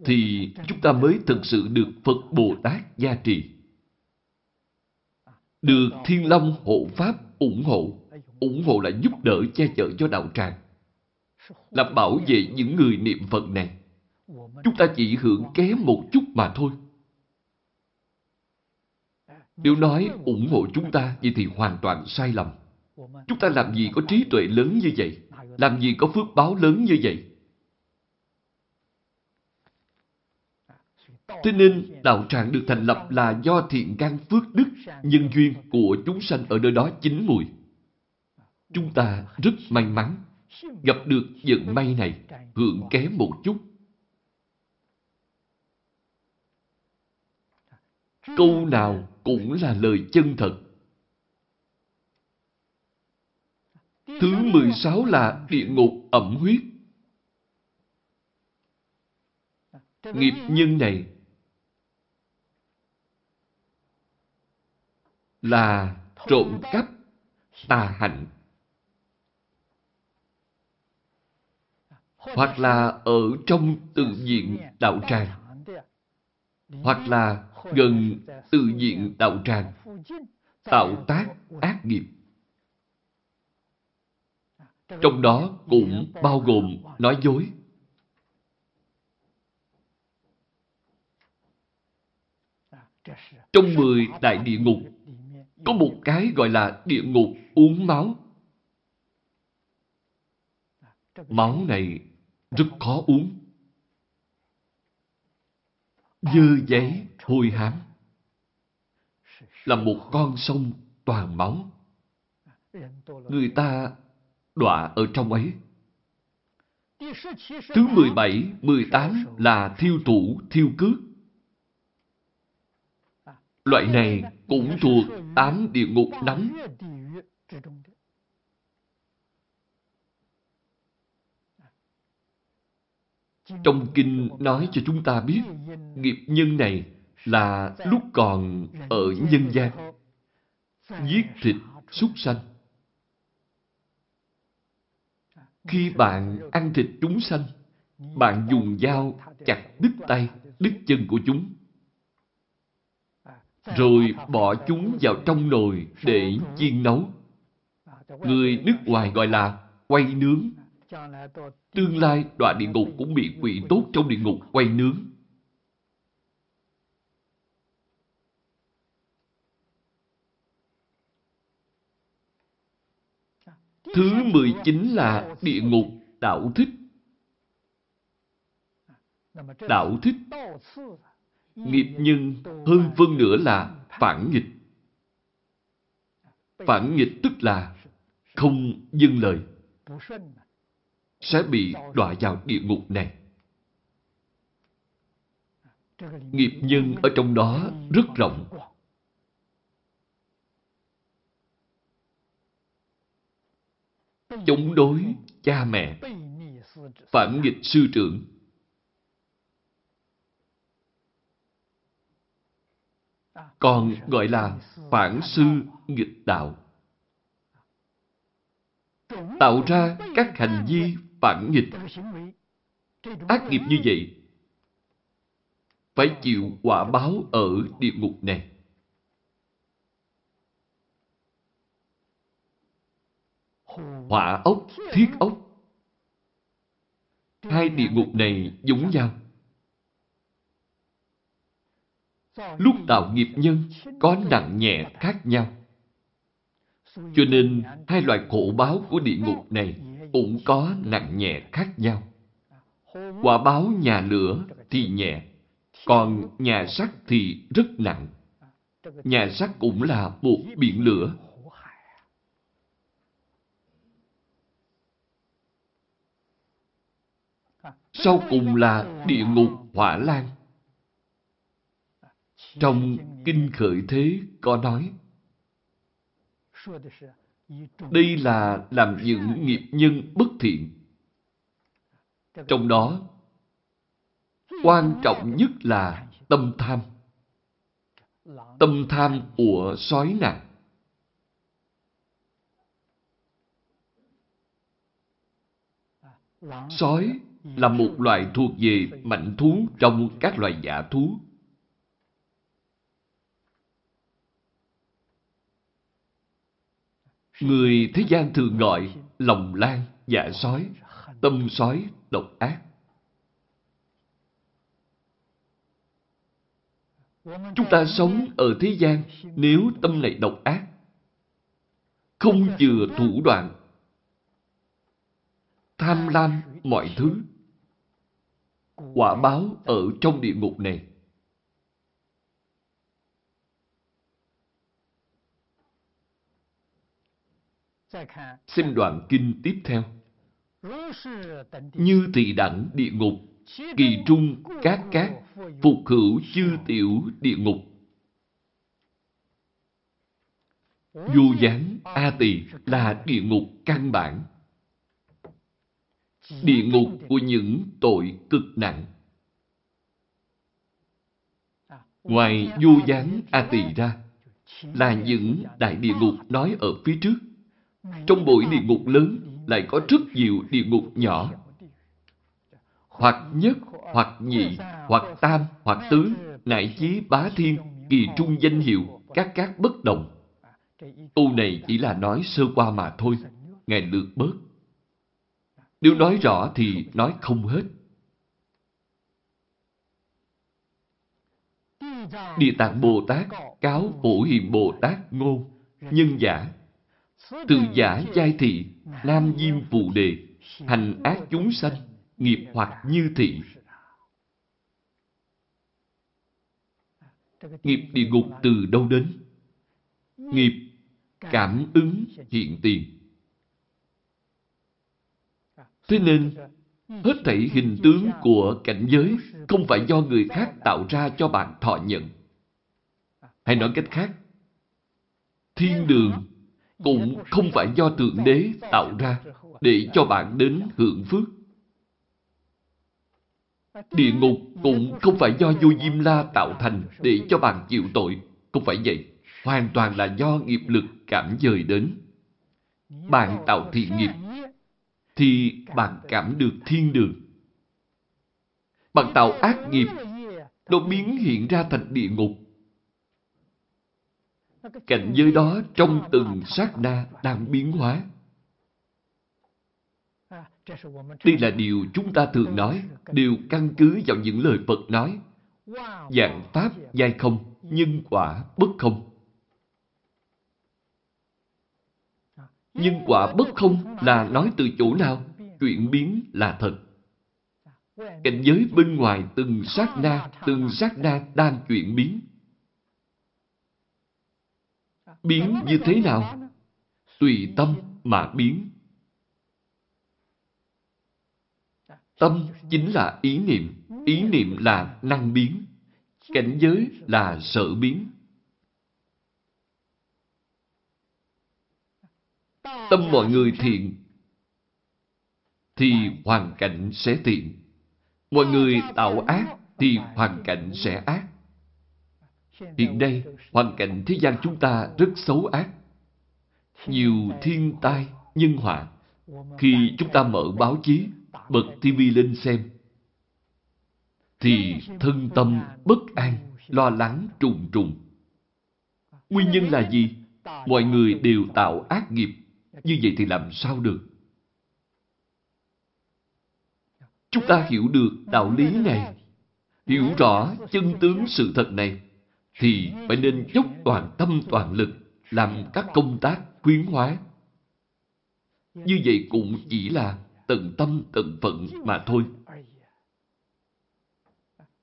[SPEAKER 1] Thì chúng ta mới thực sự được Phật Bồ Tát gia trì. Được Thiên Long hộ Pháp ủng hộ. ủng hộ là giúp đỡ che chở cho đạo tràng. Là bảo vệ những người niệm Phật này. Chúng ta chỉ hưởng kém một chút mà thôi. Nếu nói ủng hộ chúng ta, vậy thì hoàn toàn sai lầm. Chúng ta làm gì có trí tuệ lớn như vậy? Làm gì có phước báo lớn như vậy? Thế nên, đạo tràng được thành lập là do thiện căn phước đức, nhân duyên của chúng sanh ở nơi đó chín mùi. Chúng ta rất may mắn, gặp được vận may này, hưởng kém một chút. Câu nào cũng là lời chân thật. Thứ 16 là địa ngục ẩm huyết. Nghiệp nhân này là trộm cắp, tà hạnh. Hoặc là ở trong tự diện đạo tràng. Hoặc là gần tự diện đạo tràng. Tạo tác ác nghiệp. Trong đó cũng bao gồm nói dối. Trong mười đại địa ngục, có một cái gọi là địa ngục uống máu. Máu này rất khó uống. Dơ giấy, hôi hám. Là một con sông toàn máu. Người ta đọa ở trong ấy. Thứ 17, 18 là thiêu tủ thiêu cước. Loại này cũng thuộc tám địa ngục nóng. Trong kinh nói cho chúng ta biết, nghiệp nhân này là lúc còn ở nhân gian, giết thịt súc sanh. Khi bạn ăn thịt chúng sanh, bạn dùng dao chặt đứt tay, đứt chân của chúng rồi bỏ chúng vào trong nồi để chiên nấu. Người nước ngoài gọi là quay nướng. Tương lai đọa địa ngục cũng bị quỷ tốt trong địa ngục quay nướng. Thứ 19 là địa ngục đạo thích. Đạo thích nghiệp nhân hơn phân nửa là phản nghịch. Phản nghịch tức là không dâng lời, sẽ bị đọa vào địa ngục này. Nghiệp nhân ở trong đó rất rộng. Chống đối cha mẹ, phản nghịch sư trưởng, còn gọi là phản sư nghịch đạo. Tạo ra các hành vi phản nghịch. Ác nghiệp như vậy phải chịu quả báo ở địa ngục này. Hỏa ốc, thiết ốc. Hai địa ngục này giống nhau. lúc tạo nghiệp nhân có nặng nhẹ khác nhau. Cho nên, hai loại khổ báo của địa ngục này cũng có nặng nhẹ khác nhau. Quả báo nhà lửa thì nhẹ, còn nhà sắt thì rất nặng. Nhà sắt cũng là một biển lửa. Sau cùng là địa ngục hỏa lan. Trong Kinh Khởi Thế có nói, đây là làm những nghiệp nhân bất thiện. Trong đó, quan trọng nhất là tâm tham. tâm tham của sói nặng. Sói là một loài thuộc về mạnh thú trong các loài giả thú. Người thế gian thường gọi lòng lan, dạ sói, tâm sói, độc ác. Chúng ta sống ở thế gian nếu tâm này độc ác, không chừa thủ đoạn, tham lam mọi thứ, quả báo ở trong địa ngục này. Xem đoạn kinh tiếp theo. Như tỳ đẳng địa ngục, kỳ trung cát cát, phục hữu chư tiểu địa ngục. Du gián A tỳ là địa ngục căn bản. Địa ngục của những tội cực nặng. Ngoài du gián A tỳ ra, là những đại địa ngục nói ở phía trước. Trong mỗi địa ngục lớn lại có rất nhiều địa ngục nhỏ. Hoặc nhất, hoặc nhị, hoặc tam, hoặc tứ, nại chí bá thiên, kỳ trung danh hiệu, các các bất đồng. Câu này chỉ là nói sơ qua mà thôi, Ngài lược bớt. Nếu nói rõ thì nói không hết. Địa Tạng Bồ Tát cáo Phổ Hiền Bồ Tát ngôn, nhân giả, từ giả giai thị, nam diêm phụ đề, hành ác chúng sanh, nghiệp hoặc như thị. Nghiệp địa ngục từ đâu đến? Nghiệp cảm ứng hiện tiền. Thế nên, hết thảy hình tướng của cảnh giới không phải do người khác tạo ra cho bạn thọ nhận. Hay nói cách khác, thiên đường cũng không phải do Thượng Đế tạo ra để cho bạn đến hưởng phước. Địa ngục cũng không phải do vua Diêm La tạo thành để cho bạn chịu tội. Không phải vậy. Hoàn toàn là do nghiệp lực cảm dời đến. Bạn tạo thiện nghiệp, thì bạn cảm được thiên đường. Bạn tạo ác nghiệp nó biến hiện ra thành địa ngục. Cảnh giới đó trong từng sát na đang biến hóa. Đây là điều chúng ta thường nói, đều căn cứ vào những lời Phật nói. Dạng Pháp giai không, nhân quả bất không. Nhân quả bất không là nói từ chỗ nào? chuyển biến là thật. Cảnh giới bên ngoài từng sát na, từng sát na đang chuyển biến. Biến như thế nào? Tùy tâm mà biến. Tâm chính là ý niệm, ý niệm là năng biến, cảnh giới là sở biến. Tâm mọi người thiện, thì hoàn cảnh sẽ thiện. Mọi người tạo ác, thì hoàn cảnh sẽ ác. Hiện đây hoàn cảnh thế gian chúng ta rất xấu ác. Nhiều thiên tai, nhân họa. Khi chúng ta mở báo chí, bật tivi lên xem, thì thân tâm bất an, lo lắng trùng trùng. Nguyên nhân là gì? Mọi người đều tạo ác nghiệp. Như vậy thì làm sao được? Chúng ta hiểu được đạo lý này, hiểu rõ chân tướng sự thật này, thì phải nên dốc toàn tâm toàn lực làm các công tác khuyến hóa. Như vậy cũng chỉ là tận tâm tận phận mà thôi.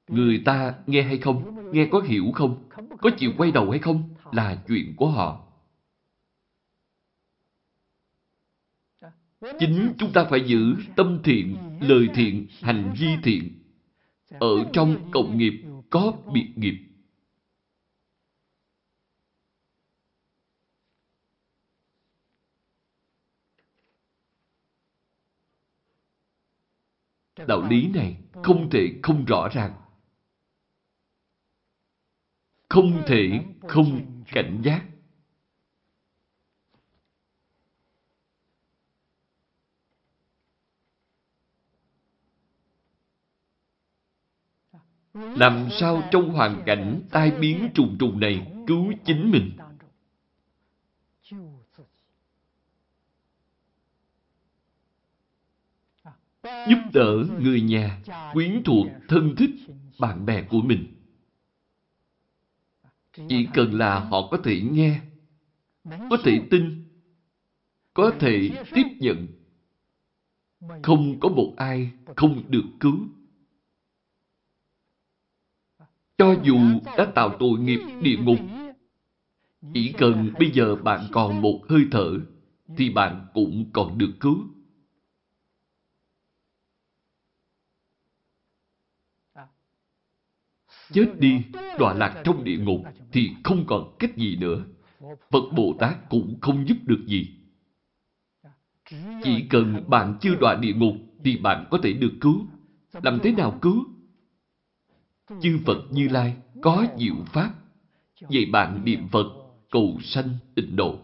[SPEAKER 1] Người ta nghe hay không, nghe có hiểu không, có chịu quay đầu hay không là chuyện của họ. Chính chúng ta phải giữ tâm thiện, lời thiện, hành vi thiện. Ở trong cộng nghiệp có biệt nghiệp. Đạo lý này không thể không rõ ràng. không thể không cảnh giác. Làm sao trong hoàn cảnh tai biến trùng trùng này cứu chính mình? Giúp đỡ người nhà, quyến thuộc, thân thích, bạn bè của mình. Chỉ cần là họ có thể nghe, có thể tin, có thể tiếp nhận. Không có một ai không được cứu. Cho dù đã tạo tội nghiệp địa ngục, chỉ cần bây giờ bạn còn một hơi thở, thì bạn cũng còn được cứu. Chết đi, đọa lạc trong địa ngục, thì không còn cách gì nữa. Phật Bồ Tát cũng không giúp được gì. Chỉ cần bạn chưa đọa địa ngục, thì bạn có thể được cứu. Làm thế nào cứu? chư Phật Như Lai có diệu pháp, vậy bạn niệm Phật cầu sanh tịnh độ.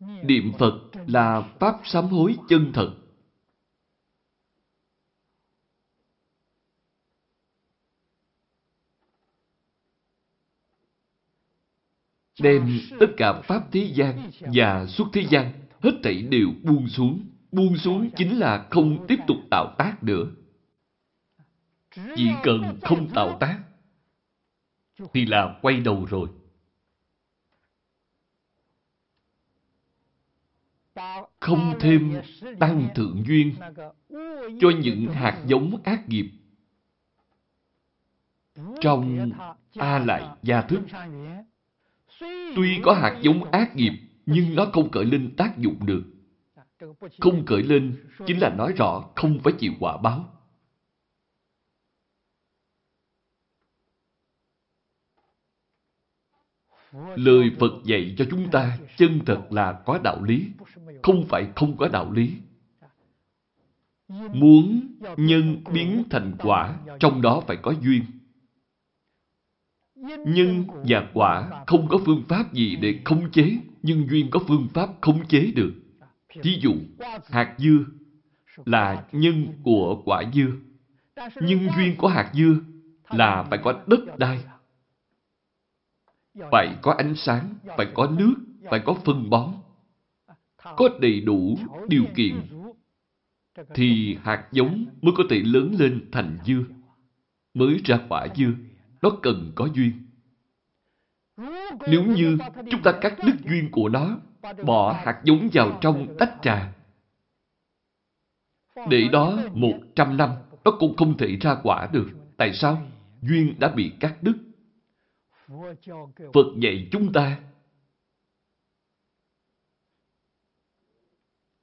[SPEAKER 1] Niệm Phật là pháp sám hối chân thật. Đem tất cả pháp thế gian và xuất thế gian, hết thảy đều buông xuống. Buông xuống chính là không tiếp tục tạo tác nữa. Chỉ cần không tạo tác, thì là quay đầu rồi. Không thêm tăng thượng duyên cho những hạt giống ác nghiệp trong A lại gia thức. Tuy có hạt giống ác nghiệp, nhưng nó không cởi lên tác dụng được. Không cởi lên chính là nói rõ không phải chịu quả báo. Lời Phật dạy cho chúng ta chân thật là có đạo lý, không phải không có đạo lý. Muốn nhân biến thành quả, trong đó phải có duyên. Nhân và quả không có phương pháp gì để khống chế, nhưng duyên có phương pháp khống chế được. Ví dụ, hạt dưa là nhân của quả dưa. Nhưng duyên của hạt dưa là phải có đất đai, phải có ánh sáng, phải có nước, phải có phân bón. Có đầy đủ điều kiện thì hạt giống mới có thể lớn lên thành dưa, mới ra quả dưa. Nó cần có duyên. Nếu như chúng ta cắt đứt duyên của nó, bỏ hạt giống vào trong tách trà, để đó một trăm năm, nó cũng không thể ra quả được. Tại sao? Duyên đã bị cắt đứt. Phật dạy chúng ta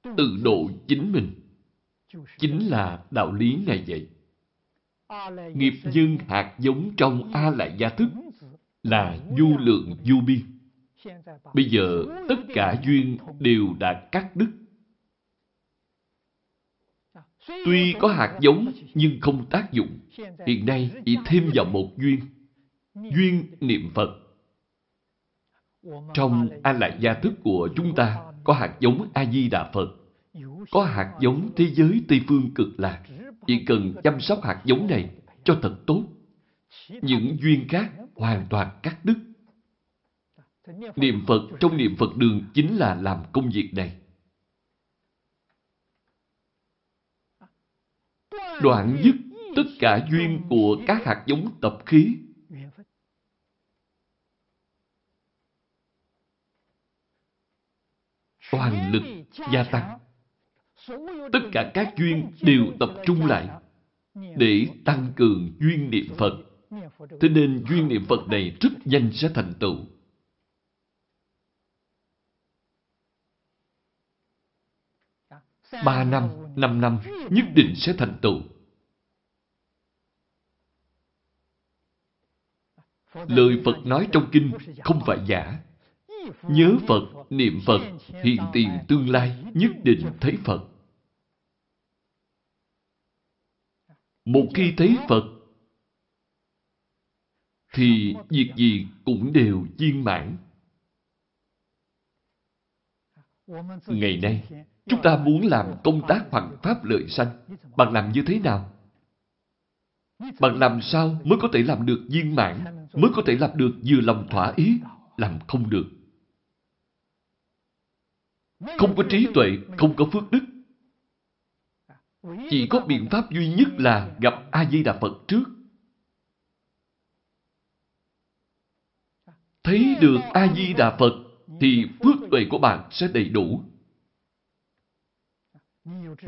[SPEAKER 1] tự độ chính mình chính là đạo lý này vậy. Nghiệp nhân hạt giống trong A lại gia thức là du lượng du biên. Bây giờ tất cả duyên đều đã cắt đứt. Tuy có hạt giống nhưng không tác dụng. Hiện nay chỉ thêm vào một duyên duyên niệm Phật. Trong A Lại Gia Thức của chúng ta có hạt giống A-di-đà Phật, có hạt giống thế giới Tây Phương cực lạc. Chỉ cần chăm sóc hạt giống này cho thật tốt. Những duyên khác hoàn toàn cắt đứt. Niệm Phật, trong niệm Phật đường chính là làm công việc này. Đoạn dứt tất cả duyên của các hạt giống tập khí toàn lực gia tăng. Tất cả các duyên đều tập trung lại để tăng cường duyên niệm Phật. Thế nên duyên niệm Phật này rất nhanh sẽ thành tựu. Ba năm, năm năm nhất định sẽ thành tựu. Lời Phật nói trong kinh không phải giả. Nhớ Phật, niệm Phật, hiện tiền tương lai nhất định thấy Phật. Một khi thấy Phật, thì việc gì cũng đều viên mãn. Ngày nay, chúng ta muốn làm công tác hoằng pháp lợi sanh. Bạn làm như thế nào? Bạn làm sao mới có thể làm được viên mãn, mới có thể làm được vừa lòng thỏa ý, làm không được. Không có trí tuệ, không có phước đức. Chỉ có biện pháp duy nhất là gặp A-di-đà Phật trước. Thấy được A-di-đà Phật thì phước tuệ của bạn sẽ đầy đủ.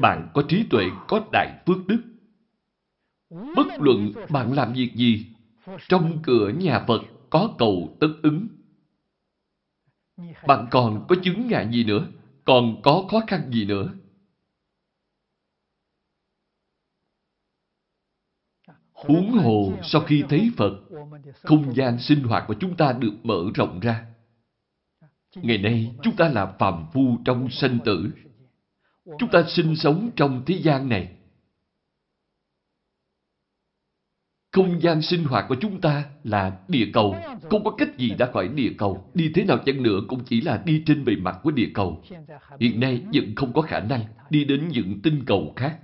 [SPEAKER 1] Bạn có trí tuệ, có đại phước đức. Bất luận bạn làm việc gì, trong cửa nhà Phật có cầu tất ứng. Bạn còn có chứng ngại gì nữa? Còn có khó khăn gì nữa? Huống hồ sau khi thấy Phật, không gian sinh hoạt của chúng ta được mở rộng ra. Ngày nay, chúng ta là phàm phu trong sanh tử. Chúng ta sinh sống trong thế gian này. Không gian sinh hoạt của chúng ta là địa cầu. Không có cách gì đã khỏi địa cầu. Đi thế nào chăng nữa cũng chỉ là đi trên bề mặt của địa cầu. Hiện nay vẫn không có khả năng đi đến những tinh cầu khác.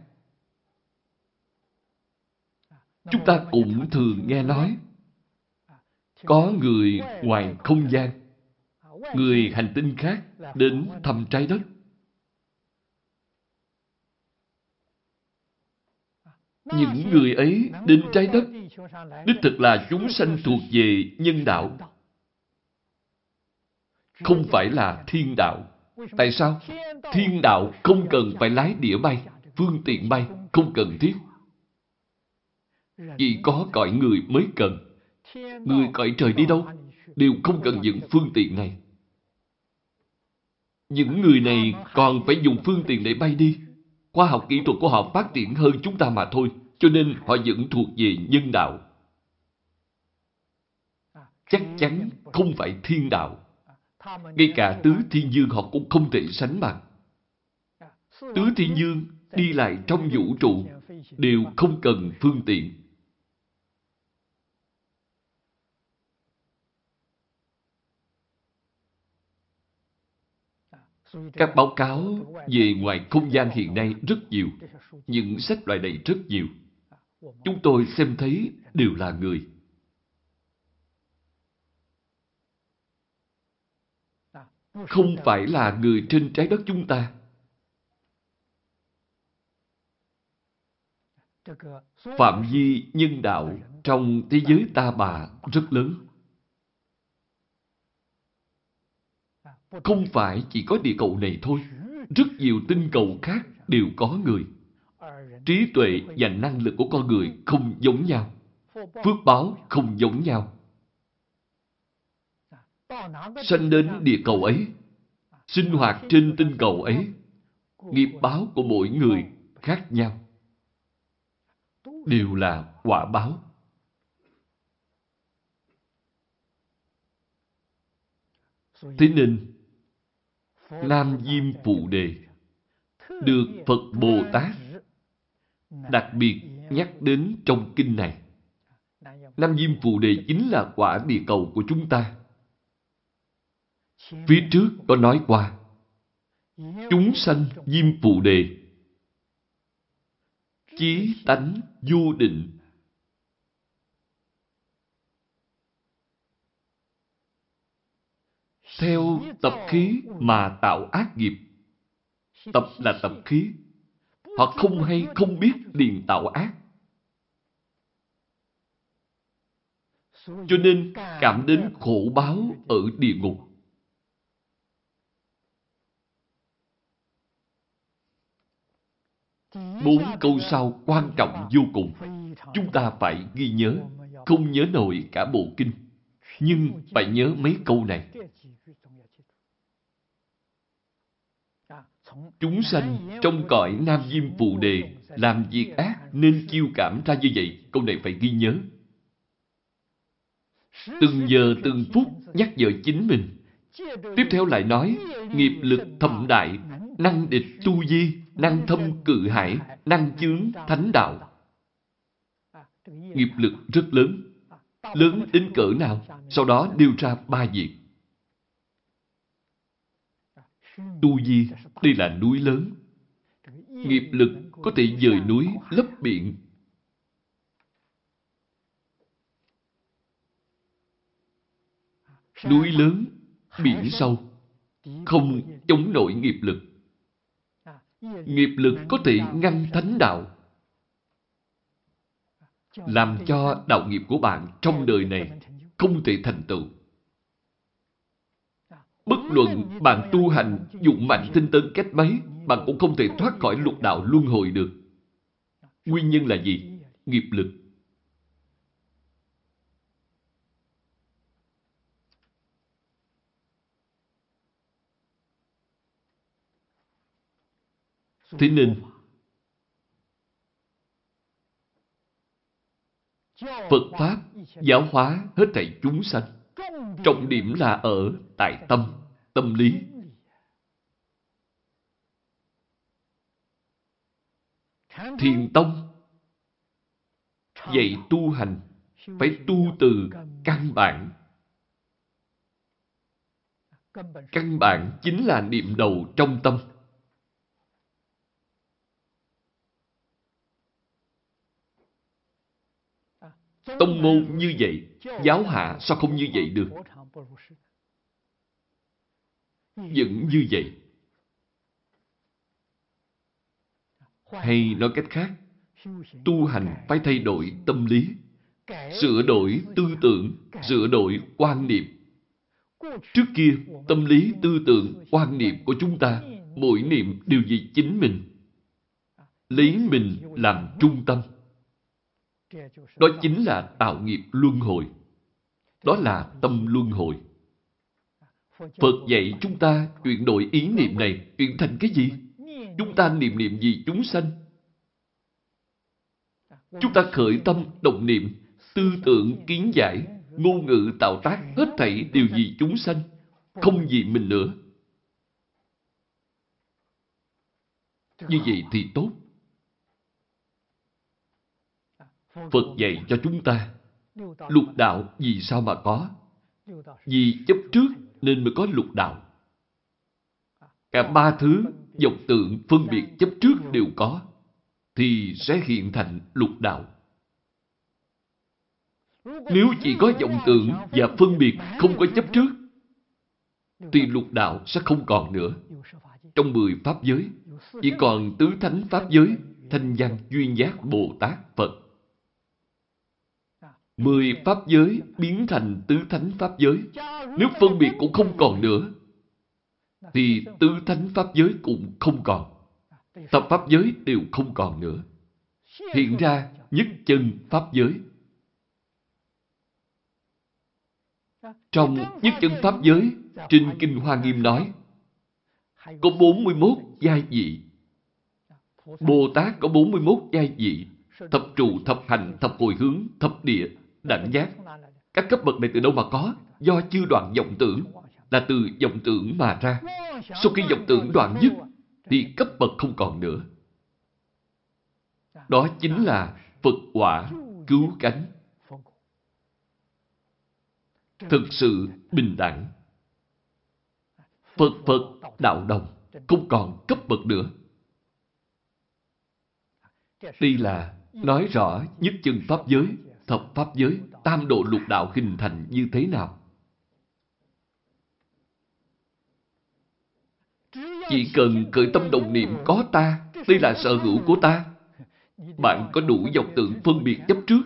[SPEAKER 1] Chúng ta cũng thường nghe nói có người ngoài không gian, người hành tinh khác đến thăm trái đất. Những người ấy đến trái đất, đích thực là chúng sanh thuộc về nhân đạo. Không phải là thiên đạo. Tại sao? Thiên đạo không cần phải lái đĩa bay, phương tiện bay, không cần thiết. Chỉ có cõi người mới cần. Người cõi trời đi đâu? Đều không cần những phương tiện này. Những người này còn phải dùng phương tiện để bay đi. Khoa học kỹ thuật của họ phát triển hơn chúng ta mà thôi, cho nên họ vẫn thuộc về nhân đạo. Chắc chắn không phải thiên đạo. Ngay cả tứ thiên dương họ cũng không thể sánh bằng. Tứ thiên dương đi lại trong vũ trụ đều không cần phương tiện. Các báo cáo về ngoài không gian hiện nay rất nhiều. Những sách loại này rất nhiều. Chúng tôi xem thấy đều là người. Không phải là người trên trái đất chúng ta. Phạm vi nhân đạo trong thế giới ta bà rất lớn. Không phải chỉ có địa cầu này thôi. Rất nhiều tinh cầu khác đều có người. Trí tuệ và năng lực của con người không giống nhau. Phước báo không giống nhau. Sanh đến địa cầu ấy, sinh hoạt trên tinh cầu ấy, nghiệp báo của mỗi người khác nhau. Đều là quả báo. Thế nên, Nam Diêm Phụ Đề được Phật Bồ Tát đặc biệt nhắc đến trong kinh này. Nam Diêm Phù Đề chính là quả địa cầu của chúng ta. Phía trước có nói qua, chúng sanh Diêm Phù Đề, chí tánh vô định. Theo tập khí mà tạo ác nghiệp. Tập là tập khí, Họ không hay không biết liền tạo ác. Cho nên cảm đến khổ báo ở địa ngục. Bốn câu sau quan trọng vô cùng. Chúng ta phải ghi nhớ, không nhớ nổi cả bộ kinh. Nhưng phải nhớ mấy câu này. Chúng sanh trong cõi Nam Diêm Phù Đề làm việc ác nên chiêu cảm ra như vậy. Câu này phải ghi nhớ. Từng giờ từng phút nhắc nhở chính mình. Tiếp theo lại nói, nghiệp lực thầm đại, năng địch tu di, năng thâm cự hải, năng chướng thánh đạo. Nghiệp lực rất lớn. Lớn đến cỡ nào? Sau đó nêu ra ba việc. Tu di, đây là núi lớn. Nghiệp lực có thể dời núi, lấp biển. Núi lớn, biển sâu, không chống nổi nghiệp lực. Nghiệp lực có thể ngăn thánh đạo, làm cho đạo nghiệp của bạn trong đời này không thể thành tựu. Bất luận bạn tu hành dụng mạnh tinh tấn cách mấy, bạn cũng không thể thoát khỏi lục đạo luân hồi được. Nguyên nhân là gì? Nghiệp lực. Thế nên, Phật Pháp giáo hóa hết thảy chúng sanh. Trọng điểm là ở tại tâm, tâm lý. Thiền Tông dạy tu hành phải tu từ căn bản. Căn bản chính là niệm đầu trong tâm. Tông môn như vậy, giáo hạ sao không như vậy được? Vẫn như vậy. Hay nói cách khác, tu hành phải thay đổi tâm lý, sửa đổi tư tưởng, sửa đổi quan niệm. Trước kia, tâm lý, tư tưởng, quan niệm của chúng ta, mỗi niệm đều vì chính mình. Lấy mình làm trung tâm. Đó chính là tạo nghiệp luân hồi. Đó là tâm luân hồi. Phật dạy chúng ta chuyển đổi ý niệm này chuyển thành cái gì? Chúng ta niệm niệm gì chúng sanh? Chúng ta khởi tâm, động niệm, tư tưởng, kiến giải, ngôn ngữ tạo tác hết thảy đều gì chúng sanh, không gì mình nữa. Như vậy thì tốt. Phật dạy cho chúng ta, lục đạo vì sao mà có? Vì chấp trước nên mới có lục đạo. Cả ba thứ vọng tượng phân biệt chấp trước đều có thì sẽ hiện thành lục đạo. Nếu chỉ có vọng tưởng và phân biệt không có chấp trước, thì lục đạo sẽ không còn nữa. Trong mười pháp giới, chỉ còn tứ thánh pháp giới, thanh văn, duyên giác, Bồ Tát, Phật. Mười pháp giới biến thành tứ thánh pháp giới. Nếu phân biệt cũng không còn nữa, thì tứ thánh pháp giới cũng không còn. Tập pháp giới đều không còn nữa. Hiện ra nhất chân pháp giới. Trong nhất chân pháp giới, trên Kinh Hoa Nghiêm nói, có 41 giai vị. Bồ Tát có 41 giai vị, thập trụ, thập hành, thập hồi hướng, thập địa, đẳng giác. Các cấp bậc này từ đâu mà có? Do chưa đoạn vọng tưởng, là từ vọng tưởng mà ra. Sau khi vọng tưởng đoạn dứt, thì cấp bậc không còn nữa. Đó chính là Phật quả cứu cánh. Thực sự bình đẳng. Phật Phật đạo đồng không còn cấp bậc nữa. Đây là nói rõ nhất chân Pháp giới thập pháp giới, tam độ lục đạo hình thành như thế nào. Chỉ cần khởi tâm đồng niệm có ta, đây là sở hữu của ta. Bạn có đủ dọc tượng phân biệt chấp trước.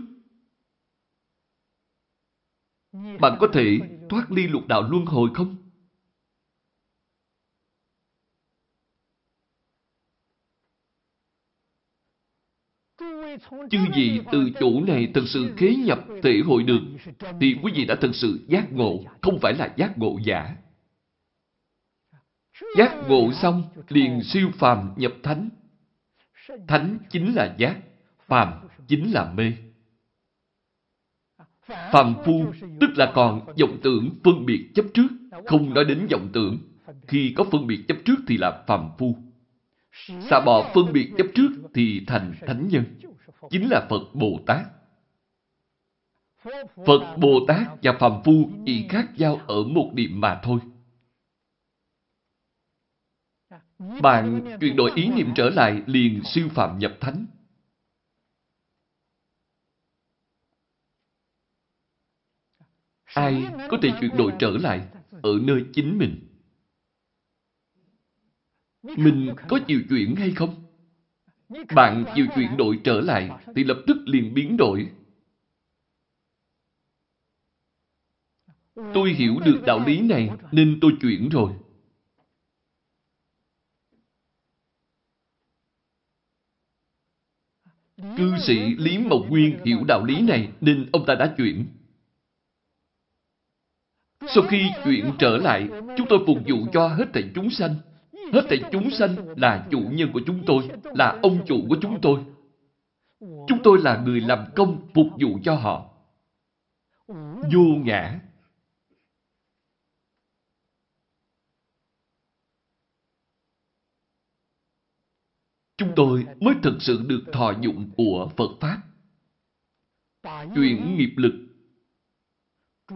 [SPEAKER 1] Bạn có thể thoát ly lục đạo luân hồi không? Chư vị từ chỗ này thật sự khế nhập thể hội được, thì quý vị đã thật sự giác ngộ, không phải là giác ngộ giả. Giác ngộ xong, liền siêu phàm nhập thánh. Thánh chính là giác, phàm chính là mê. Phàm phu tức là còn vọng tưởng phân biệt chấp trước, không nói đến vọng tưởng. Khi có phân biệt chấp trước thì là phàm phu. Xả bỏ phân biệt chấp trước thì thành thánh nhân chính là Phật Bồ Tát. Phật, Bồ Tát và Phàm Phu chỉ khác nhau ở một điểm mà thôi. Bạn chuyển đổi ý niệm trở lại liền siêu phạm nhập thánh. Ai có thể chuyển đổi trở lại ở nơi chính mình? Mình có chịu chuyển hay không? Bạn chịu chuyển đổi trở lại thì lập tức liền biến đổi. Tôi hiểu được đạo lý này nên tôi chuyển rồi. Cư sĩ Lý Mộc Nguyên hiểu đạo lý này nên ông ta đã chuyển. Sau khi chuyển trở lại, chúng tôi phục vụ cho hết thảy chúng sanh. Hết thảy chúng sanh là chủ nhân của chúng tôi, là ông chủ của chúng tôi. Chúng tôi là người làm công phục vụ cho họ. Vô ngã. Chúng tôi mới thực sự được thọ dụng của Phật Pháp. Chuyển nghiệp lực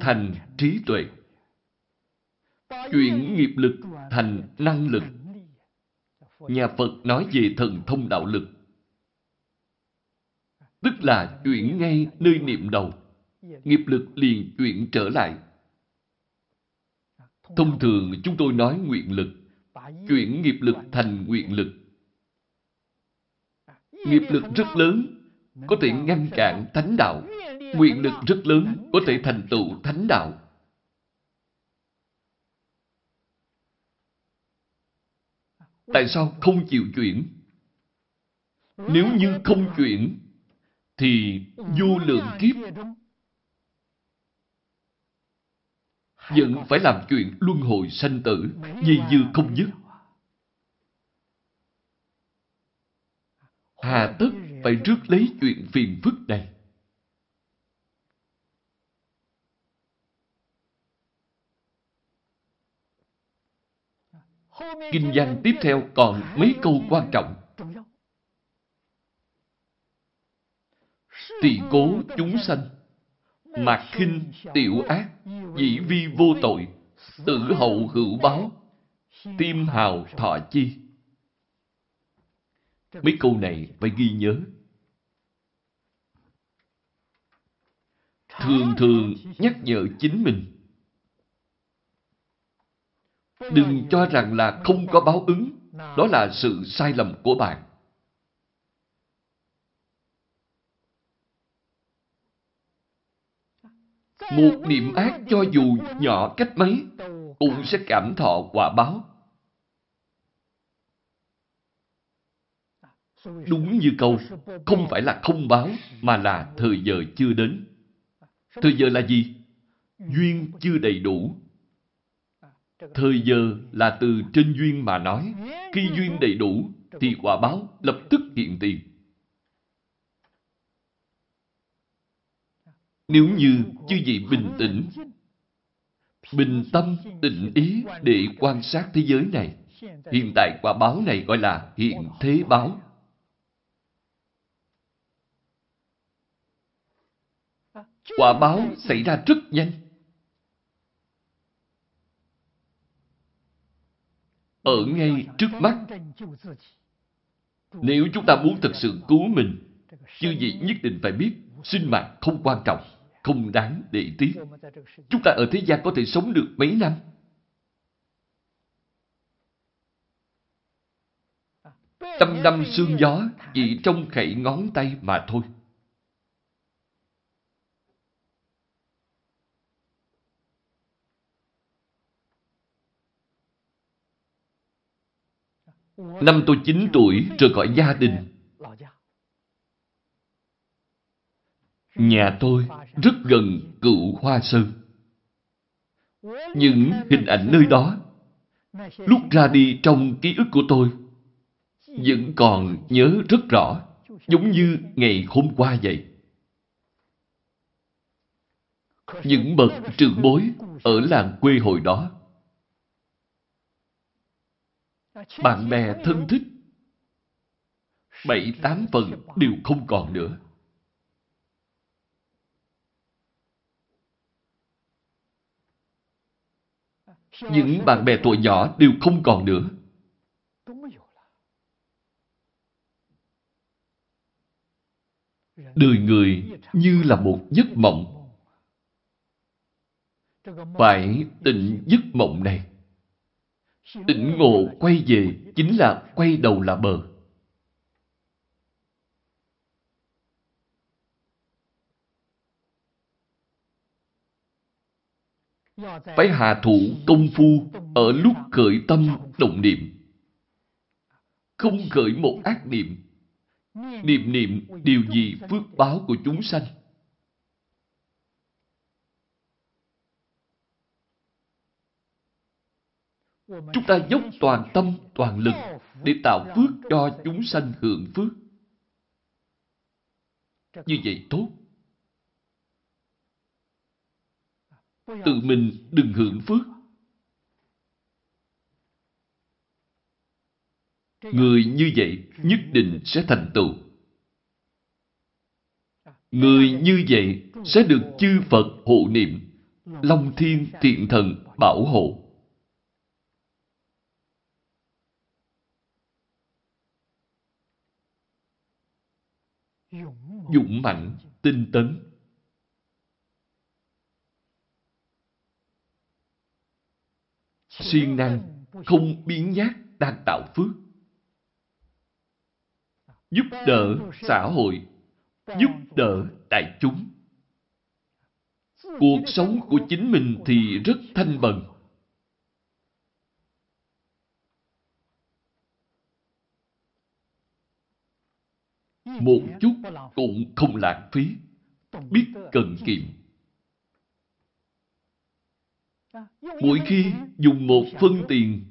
[SPEAKER 1] thành trí tuệ. Chuyển nghiệp lực thành năng lực. Nhà Phật nói về thần thông đạo lực. Tức là chuyển ngay nơi niệm đầu. Nghiệp lực liền chuyển trở lại. Thông thường chúng tôi nói nguyện lực. Chuyển nghiệp lực thành nguyện lực. Nghiệp lực rất lớn, có thể ngăn cản thánh đạo. Nguyện lực rất lớn, có thể thành tựu thánh đạo. Tại sao không chịu chuyển? Nếu như không chuyển, thì vô lượng kiếp vẫn phải làm chuyện luân hồi sanh tử, dây dư không dứt. Hà tất phải rước lấy chuyện phiền phức này. Kinh văn tiếp theo còn mấy câu quan trọng. Tỳ cố chúng sanh, mạc khinh tiểu ác, dĩ vi vô tội, tử hậu hữu báo, tim hào thọ chi. Mấy câu này phải ghi nhớ. Thường thường nhắc nhở chính mình. Đừng cho rằng là không có báo ứng. Đó là sự sai lầm của bạn. Một niệm ác cho dù nhỏ cách mấy cũng sẽ cảm thọ quả báo. Đúng như câu, không phải là không báo, mà là thời giờ chưa đến. Thời giờ là gì? Duyên chưa đầy đủ. Thời giờ là từ trên duyên mà nói. Khi duyên đầy đủ, thì quả báo lập tức hiện tiền. Nếu như chư vị bình tĩnh, bình tâm, định ý để quan sát thế giới này, hiện tại quả báo này gọi là hiện thế báo. Quả báo xảy ra rất nhanh. Ở ngay trước mắt. Nếu chúng ta muốn thực sự cứu mình, chư vị nhất định phải biết sinh mạng không quan trọng, không đáng để tiếc. Chúng ta ở thế gian có thể sống được mấy năm? Trăm năm sương gió chỉ trong khẩy ngón tay mà thôi. Năm tôi 9 tuổi rời khỏi gia đình. Nhà tôi rất gần cựu Hoa Sơn. Những hình ảnh nơi đó, lúc ra đi trong ký ức của tôi, vẫn còn nhớ rất rõ, giống như ngày hôm qua vậy. Những bậc trưởng bối ở làng quê hồi đó bạn bè thân thích. Bảy, tám phần đều không còn nữa. Những bạn bè tuổi nhỏ đều không còn nữa. Đời người như là một giấc mộng. Phải tỉnh giấc mộng này. Tỉnh ngộ quay về chính là quay đầu là bờ. Phải hạ thủ công phu ở lúc khởi tâm động niệm. Không khởi một ác niệm. Niệm niệm điều gì phước báo của chúng sanh. Chúng ta dốc toàn tâm, toàn lực để tạo phước cho chúng sanh hưởng phước. Như vậy tốt. Tự mình đừng hưởng phước. Người như vậy nhất định sẽ thành tựu. Người như vậy sẽ được chư Phật hộ niệm, Long Thiên Thiện Thần bảo hộ. Dũng mạnh, tinh tấn. siêng năng, không biến nhát đang tạo phước. Giúp đỡ xã hội, giúp đỡ đại chúng. Cuộc sống của chính mình thì rất thanh bần. Một chút cũng không lãng phí, biết cần kiệm. Mỗi khi dùng một phân tiền,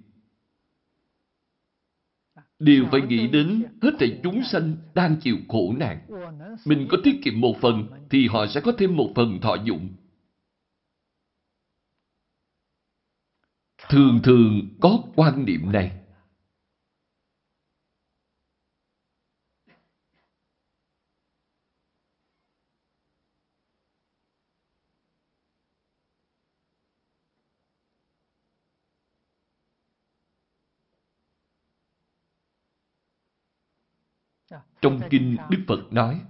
[SPEAKER 1] đều phải nghĩ đến hết thảy chúng sanh đang chịu khổ nạn. Mình có tiết kiệm một phần, thì họ sẽ có thêm một phần thọ dụng. Thường thường có quan niệm này. Trong kinh Đức Phật nói,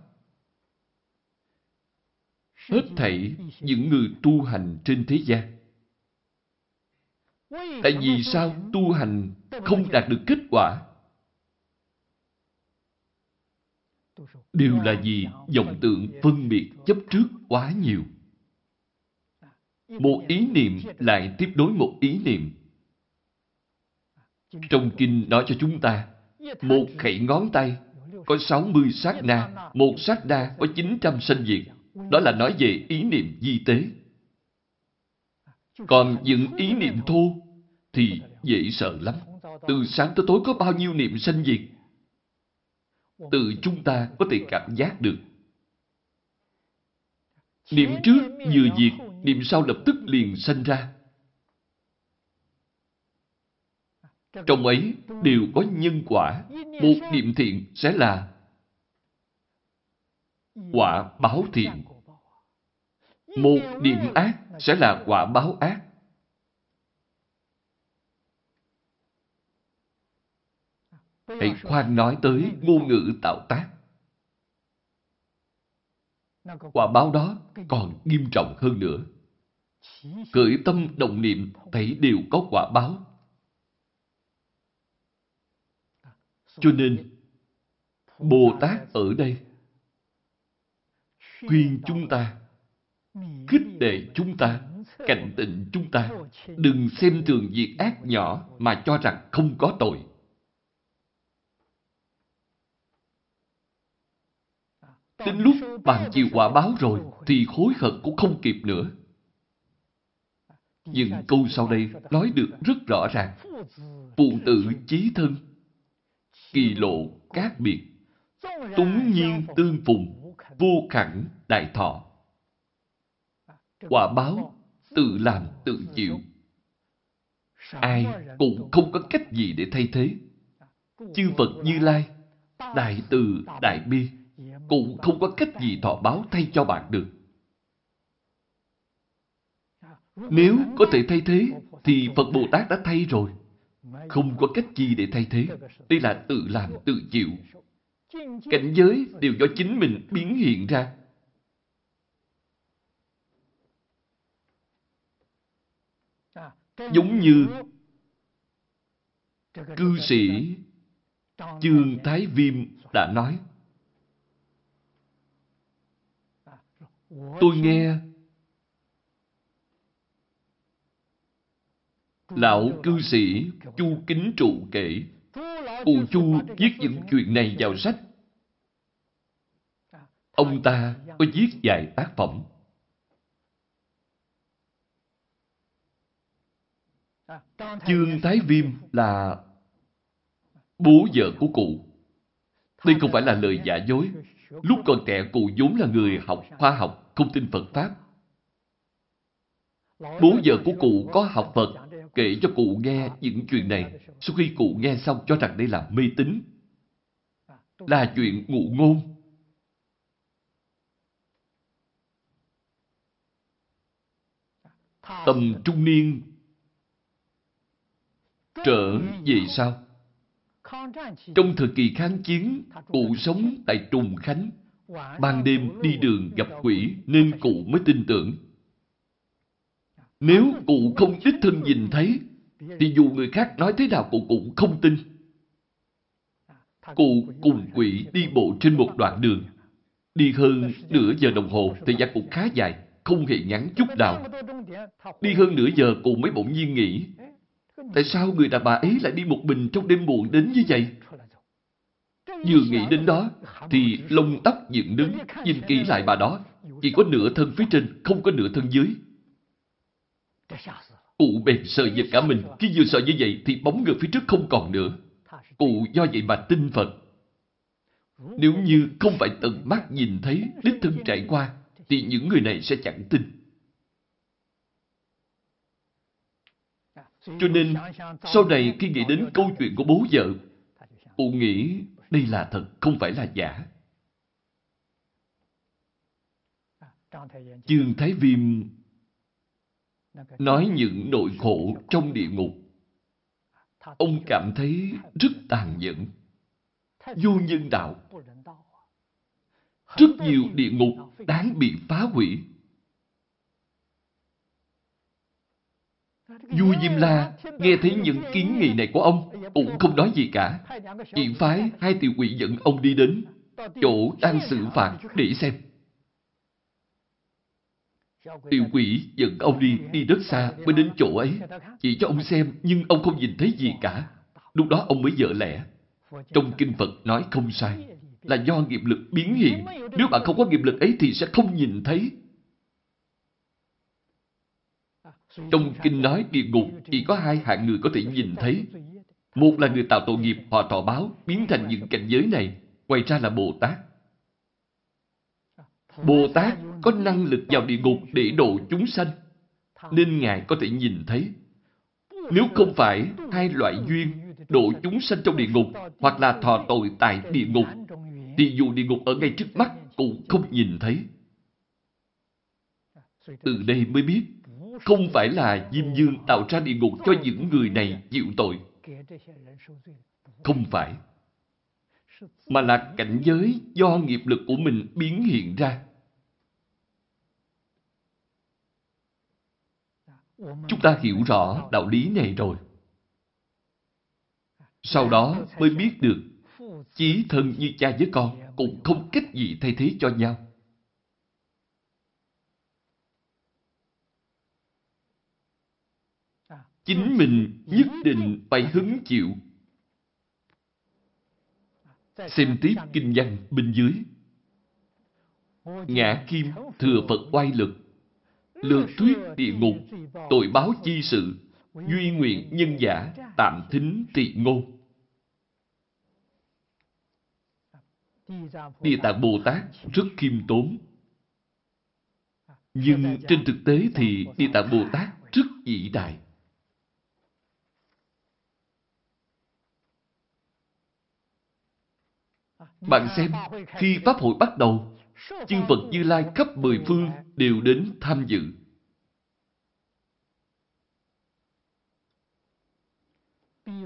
[SPEAKER 1] hết thảy những người tu hành trên thế gian. Tại vì sao tu hành không đạt được kết quả? Đều là vì vọng tượng phân biệt chấp trước quá nhiều. Một ý niệm lại tiếp nối một ý niệm. Trong kinh nói cho chúng ta, một khẩy ngón tay có 60 sát na, một sát na có 900 sanh diệt. Đó là nói về ý niệm di tế. Còn những ý niệm thô thì dễ sợ lắm. Từ sáng tới tối có bao nhiêu niệm sanh diệt? Từ chúng ta có thể cảm giác được. Niệm trước vừa diệt, niệm sau lập tức liền sanh ra. Trong ấy đều có nhân quả. Một niệm thiện sẽ là quả báo thiện. Một niệm ác sẽ là quả báo ác. Hãy khoan nói tới ngôn ngữ tạo tác. Quả báo đó còn nghiêm trọng hơn nữa. Cởi tâm động niệm thấy đều có quả báo. Cho nên, Bồ Tát ở đây khuyên chúng ta, khích lệ chúng ta, cảnh tỉnh chúng ta, đừng xem thường việc ác nhỏ mà cho rằng không có tội. Đến lúc bạn chịu quả báo rồi thì hối hận cũng không kịp nữa. Nhưng câu sau đây nói được rất rõ ràng. Phụ tử chí thân kỳ lộ các biệt, túng nhiên tương phùng, vô khẳng đại thọ. Quả báo tự làm tự chịu. Ai cũng không có cách gì để thay thế. Chư Phật Như Lai, Đại Từ, Đại Bi cũng không có cách gì thọ báo thay cho bạn được. Nếu có thể thay thế, thì Phật Bồ Tát đã thay rồi. Không có cách gì để thay thế. Đây là tự làm, tự chịu. Cảnh giới đều do chính mình biến hiện ra. Giống như cư sĩ trương Thái Viêm đã nói. Tôi nghe Lão cư sĩ Chu Kính Trụ kể Cụ Chu viết những chuyện này vào sách. Ông ta có viết vài tác phẩm. Chương Thái Viêm là bố vợ của cụ. Đây không phải là lời giả dối. Lúc còn trẻ cụ vốn là người học khoa học, không tin Phật Pháp. Bố vợ của cụ có học Phật, kể cho cụ nghe những chuyện này. Sau khi cụ nghe xong cho rằng đây là mê tín, là chuyện ngụ ngôn. Tầm trung niên trở về sau. Trong thời kỳ kháng chiến, cụ sống tại Trùng Khánh. Ban đêm đi đường gặp quỷ nên cụ mới tin tưởng. Nếu cụ không đích thân nhìn thấy, thì dù người khác nói thế nào cụ cũng không tin. Cụ cùng quỷ đi bộ trên một đoạn đường. Đi hơn nửa giờ đồng hồ, thời gian cũng khá dài, không hề ngắn chút nào. Đi hơn nửa giờ cụ mới bỗng nhiên nghĩ, tại sao người đàn bà ấy lại đi một mình trong đêm muộn đến như vậy? Vừa nghĩ đến đó, thì lông tóc dựng đứng, nhìn kỹ lại bà đó. Chỉ có nửa thân phía trên, không có nửa thân dưới. Cụ bèn sợ giật cả mình. Khi vừa sợ như vậy, thì bóng người phía trước không còn nữa. Cụ do vậy mà tin Phật. Nếu như không phải tận mắt nhìn thấy, đích thân trải qua, thì những người này sẽ chẳng tin. Cho nên, sau này khi nghĩ đến câu chuyện của bố vợ, cụ nghĩ đây là thật, không phải là giả. Chương Thái Viêm nói những nỗi khổ trong địa ngục. Ông cảm thấy rất tàn nhẫn, vô nhân đạo. Rất nhiều địa ngục đáng bị phá hủy. Vua Diêm La nghe thấy những kiến nghị này của ông cũng không nói gì cả. Chỉ phái hai tiểu quỷ dẫn ông đi đến chỗ đang xử phạt để xem. Tiểu quỷ dẫn ông đi, đi rất xa mới đến chỗ ấy. Chỉ cho ông xem, nhưng ông không nhìn thấy gì cả. Lúc đó ông mới dở lẽ. Trong Kinh Phật nói không sai, là do nghiệp lực biến hiện. Nếu bạn không có nghiệp lực ấy thì sẽ không nhìn thấy. Trong Kinh nói địa ngục chỉ có hai hạng người có thể nhìn thấy. Một là người tạo tội nghiệp họ thọ báo biến thành những cảnh giới này. Ngoài ra là Bồ Tát. Bồ Tát có năng lực vào địa ngục để độ chúng sanh, nên Ngài có thể nhìn thấy. Nếu không phải hai loại duyên độ chúng sanh trong địa ngục hoặc là thọ tội tại địa ngục, thì dù địa ngục ở ngay trước mắt cũng không nhìn thấy. Từ đây mới biết, không phải là Diêm Dương tạo ra địa ngục cho những người này chịu tội. Không phải. Mà là cảnh giới do nghiệp lực của mình biến hiện ra. Chúng ta hiểu rõ đạo lý này rồi. Sau đó mới biết được, chí thân như cha với con cũng không cách gì thay thế cho nhau. Chính mình nhất định phải hứng chịu. Xem tiếp kinh văn bên dưới. Ngã Kim thừa Phật oai lực lược thuyết địa ngục, tội báo chi sự, duy nguyện nhân giả, tạm thính tị ngôn. Địa Tạng Bồ Tát rất khiêm tốn. Nhưng trên thực tế thì Địa Tạng Bồ Tát rất vĩ đại. Bạn xem, khi Pháp hội bắt đầu, chư Phật Như Lai khắp mười phương đều đến tham dự.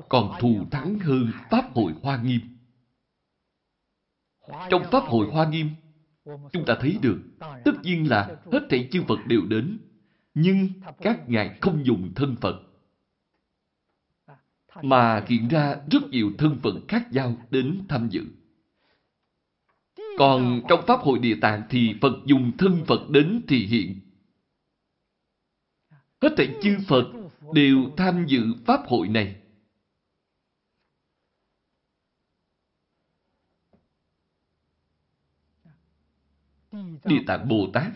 [SPEAKER 1] Còn thù thắng hơn Pháp hội Hoa Nghiêm. Trong Pháp hội Hoa Nghiêm, chúng ta thấy được, tất nhiên là hết thảy chư Phật đều đến, nhưng các ngài không dùng thân Phật. Mà hiện ra rất nhiều thân phận khác nhau đến tham dự. Còn trong Pháp hội Địa Tạng thì Phật dùng thân Phật đến thị hiện. Hết thảy chư Phật đều tham dự Pháp hội này. Địa Tạng Bồ Tát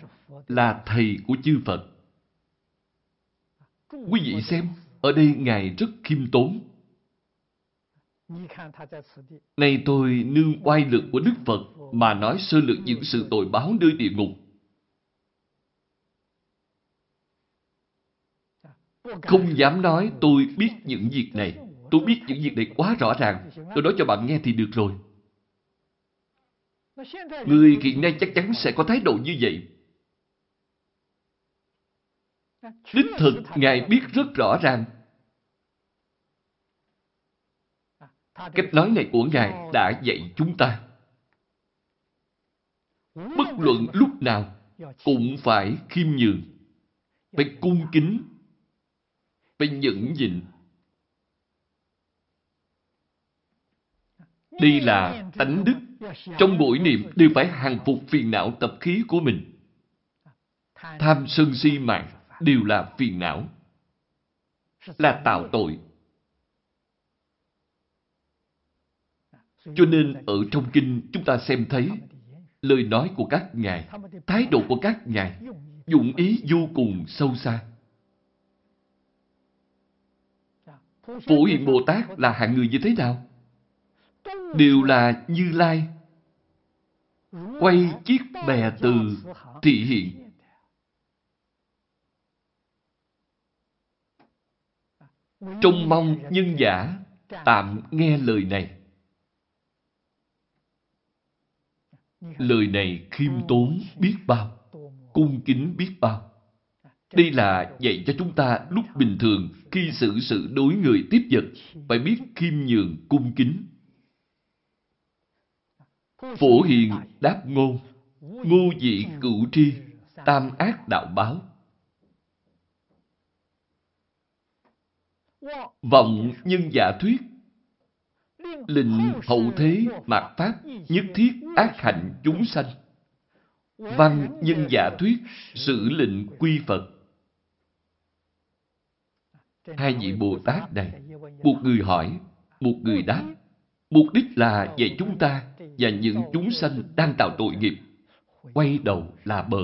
[SPEAKER 1] là thầy của chư Phật. Quý vị xem, ở đây Ngài rất khiêm tốn. Này tôi nương oai lực của Đức Phật mà nói sơ lược những sự tội báo nơi địa ngục. Không dám nói tôi biết những việc này. Tôi biết những việc này quá rõ ràng. Tôi nói cho bạn nghe thì được rồi. Người hiện nay chắc chắn sẽ có thái độ như vậy. Đích thực, Ngài biết rất rõ ràng. Cách nói này của Ngài đã dạy chúng ta. Bất luận lúc nào cũng phải khiêm nhường, phải cung kính, phải nhẫn nhịn. Đây là tánh đức. Trong mỗi niệm đều phải hàng phục phiền não tập khí của mình. Tham sân si mạng đều là phiền não. Là tạo tội. Cho nên ở trong kinh chúng ta xem thấy lời nói của các ngài, thái độ của các ngài, dụng ý vô cùng sâu xa. Phổ Hiền Bồ Tát là hạng người như thế nào? Đều là Như Lai. Quay chiếc bè từ thị hiện. Trông mong nhân giả tạm nghe lời này. Lời này khiêm tốn biết bao, cung kính biết bao. Đây là dạy cho chúng ta lúc bình thường khi xử sự đối người tiếp vật phải biết khiêm nhường cung kính. Phổ hiền đáp ngôn, ngô dị cửu tri, tam ác đạo báo. Vọng nhân giả thuyết, linh hậu thế mạt pháp nhất thiết ác hạnh chúng sanh. Văn nhân giả thuyết, sự lệnh quy Phật. Hai vị Bồ Tát này, một người hỏi, một người đáp. Mục đích là dạy chúng ta và những chúng sanh đang tạo tội nghiệp, quay đầu là bờ.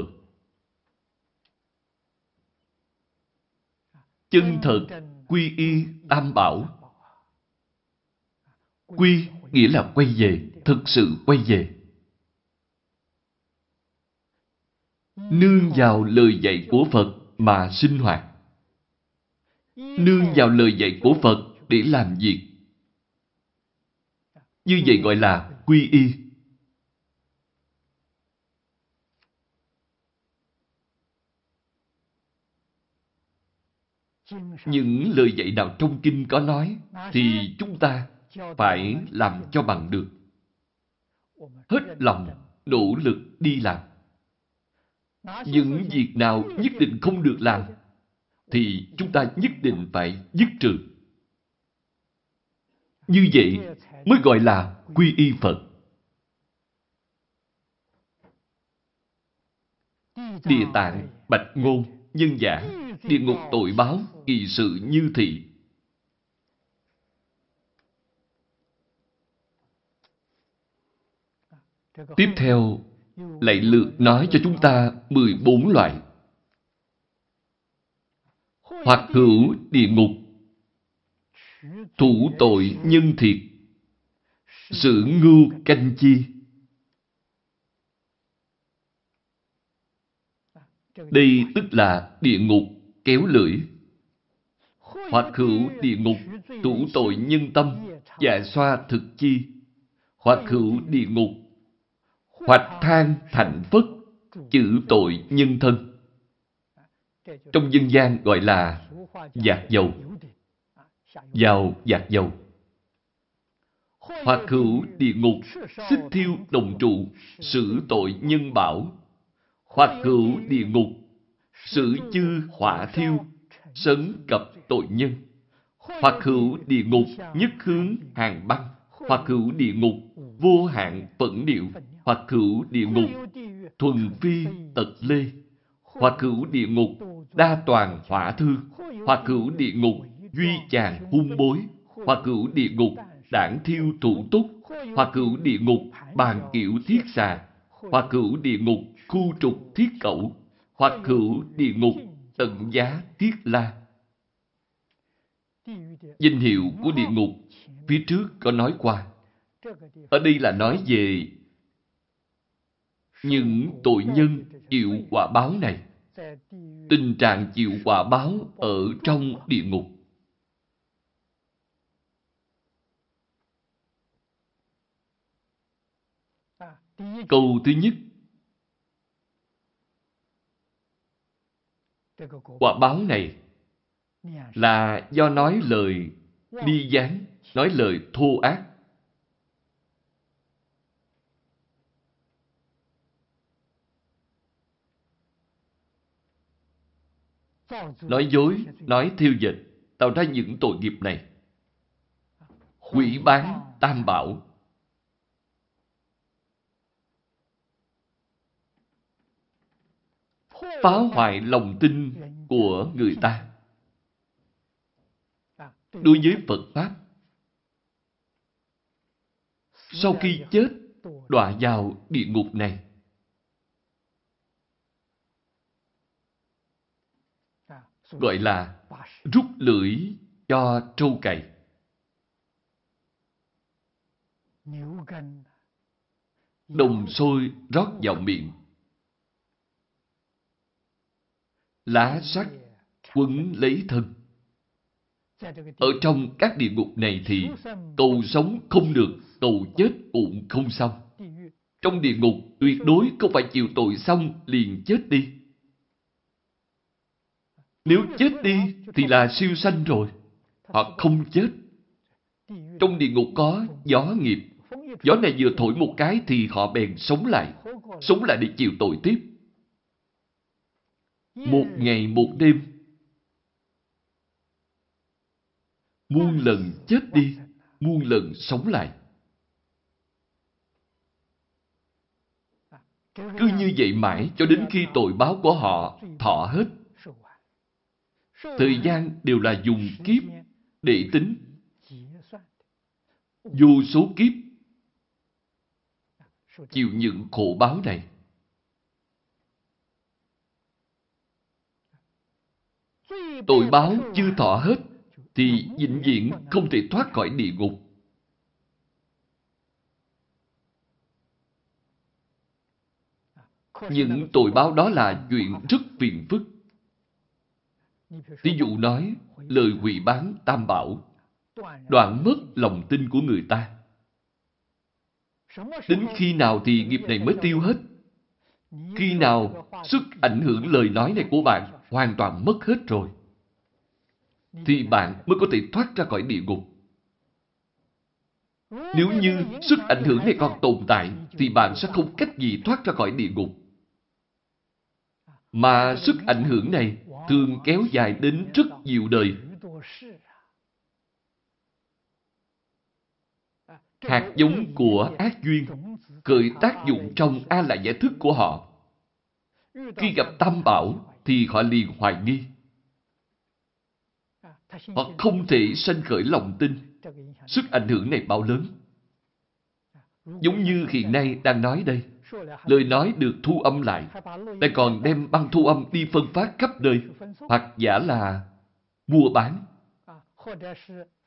[SPEAKER 1] Chân thật quy y tam bảo. Quy nghĩa là quay về, thực sự quay về. Nương vào lời dạy của Phật mà sinh hoạt. Nương vào lời dạy của Phật để làm việc. Như vậy gọi là quy y. Những lời dạy nào trong kinh có nói thì chúng ta phải làm cho bằng được. Hết lòng, nỗ lực đi làm. Những việc nào nhất định không được làm thì chúng ta nhất định phải dứt trừ. Như vậy mới gọi là quy y Phật. Địa tạng, bạch ngôn, nhân giả, địa ngục tội báo, kỳ sự như thị. Tiếp theo, lại lượt nói cho chúng ta 14 loại. Hoặc hữu địa ngục, thủ tội nhân thiệt, sự ngưu canh chi. Đây tức là địa ngục kéo lưỡi. Hoặc hữu địa ngục tủ tội nhân tâm, dạ xoa thực chi. Hoặc hữu địa ngục, hoặc than thành phất, chữ tội nhân thân. Trong dân gian gọi là giạt dầu. vào giạc dầu. Hoặc hữu địa ngục, xích thiêu đồng trụ, xử tội nhân bảo. Hoặc hữu địa ngục, xử chư hỏa thiêu, sấn cập tội nhân. Hoặc hữu địa ngục, nhất hướng hàng băng. Hoặc hữu địa ngục, vô hạn phẫn điệu. Hoặc hữu địa ngục, thuần phi tật lê. Hoặc hữu địa ngục, đa toàn hỏa thư. Hoặc hữu địa ngục, duy chàng hung bối. Hoặc hữu địa ngục, đảng thiêu thủ túc. Hoặc hữu địa ngục, bàn kiểu thiết xà. Hoặc hữu địa ngục, khu trục thiết cẩu. Hoặc hữu địa ngục, tận giá thiết la. Danh hiệu của địa ngục phía trước có nói qua. Ở đây là nói về những tội nhân chịu quả báo này. Tình trạng chịu quả báo ở trong địa ngục. Câu thứ nhất Quả báo này là do nói lời ly gián, nói lời thô ác. Nói dối, nói thiêu dịch, tạo ra những tội nghiệp này. Quỷ bán tam bảo. Phá hoại lòng tin của người ta đối với Phật Pháp. Sau khi chết, đọa vào địa ngục này. Gọi là rút lưỡi cho trâu cày. Đồng sôi rót vào miệng. Lá sắt quấn lấy thân. Ở trong các địa ngục này thì cầu sống không được, cầu chết cũng không xong. Trong địa ngục tuyệt đối không phải chịu tội xong liền chết đi. Nếu chết đi thì là siêu sanh rồi. Họ không chết. Trong địa ngục có gió nghiệp. Gió này vừa thổi một cái thì họ bèn sống lại. Sống lại để chịu tội tiếp. Một ngày một đêm muôn lần chết đi, muôn lần sống lại. Cứ như vậy mãi cho đến khi tội báo của họ thọ hết. Thời gian đều là dùng kiếp để tính. Vô số kiếp chịu những khổ báo này. Tội báo chưa thọ hết thì vĩnh viễn không thể thoát khỏi địa ngục. Những tội báo đó là chuyện rất phiền phức. Ví dụ nói, lời quỷ bán tam bảo, đoạn mất lòng tin của người ta. Đến khi nào thì nghiệp này mới tiêu hết? Khi nào sức ảnh hưởng lời nói này của bạn hoàn toàn mất hết rồi? thì bạn mới có thể thoát ra khỏi địa ngục. Nếu như sức ảnh hưởng này còn tồn tại, thì bạn sẽ không cách gì thoát ra khỏi địa ngục. Mà sức ảnh hưởng này thường kéo dài đến rất nhiều đời. Hạt giống của ác duyên, khởi tác dụng trong A là giải thức của họ. Khi gặp tam bảo thì họ liền hoài nghi. Họ không thể sanh khởi lòng tin. Sức ảnh hưởng này bao lớn. Giống như hiện nay đang nói đây. Lời nói được thu âm lại. Lại còn đem băng thu âm đi phân phát khắp nơi. Hoặc giả là mua bán.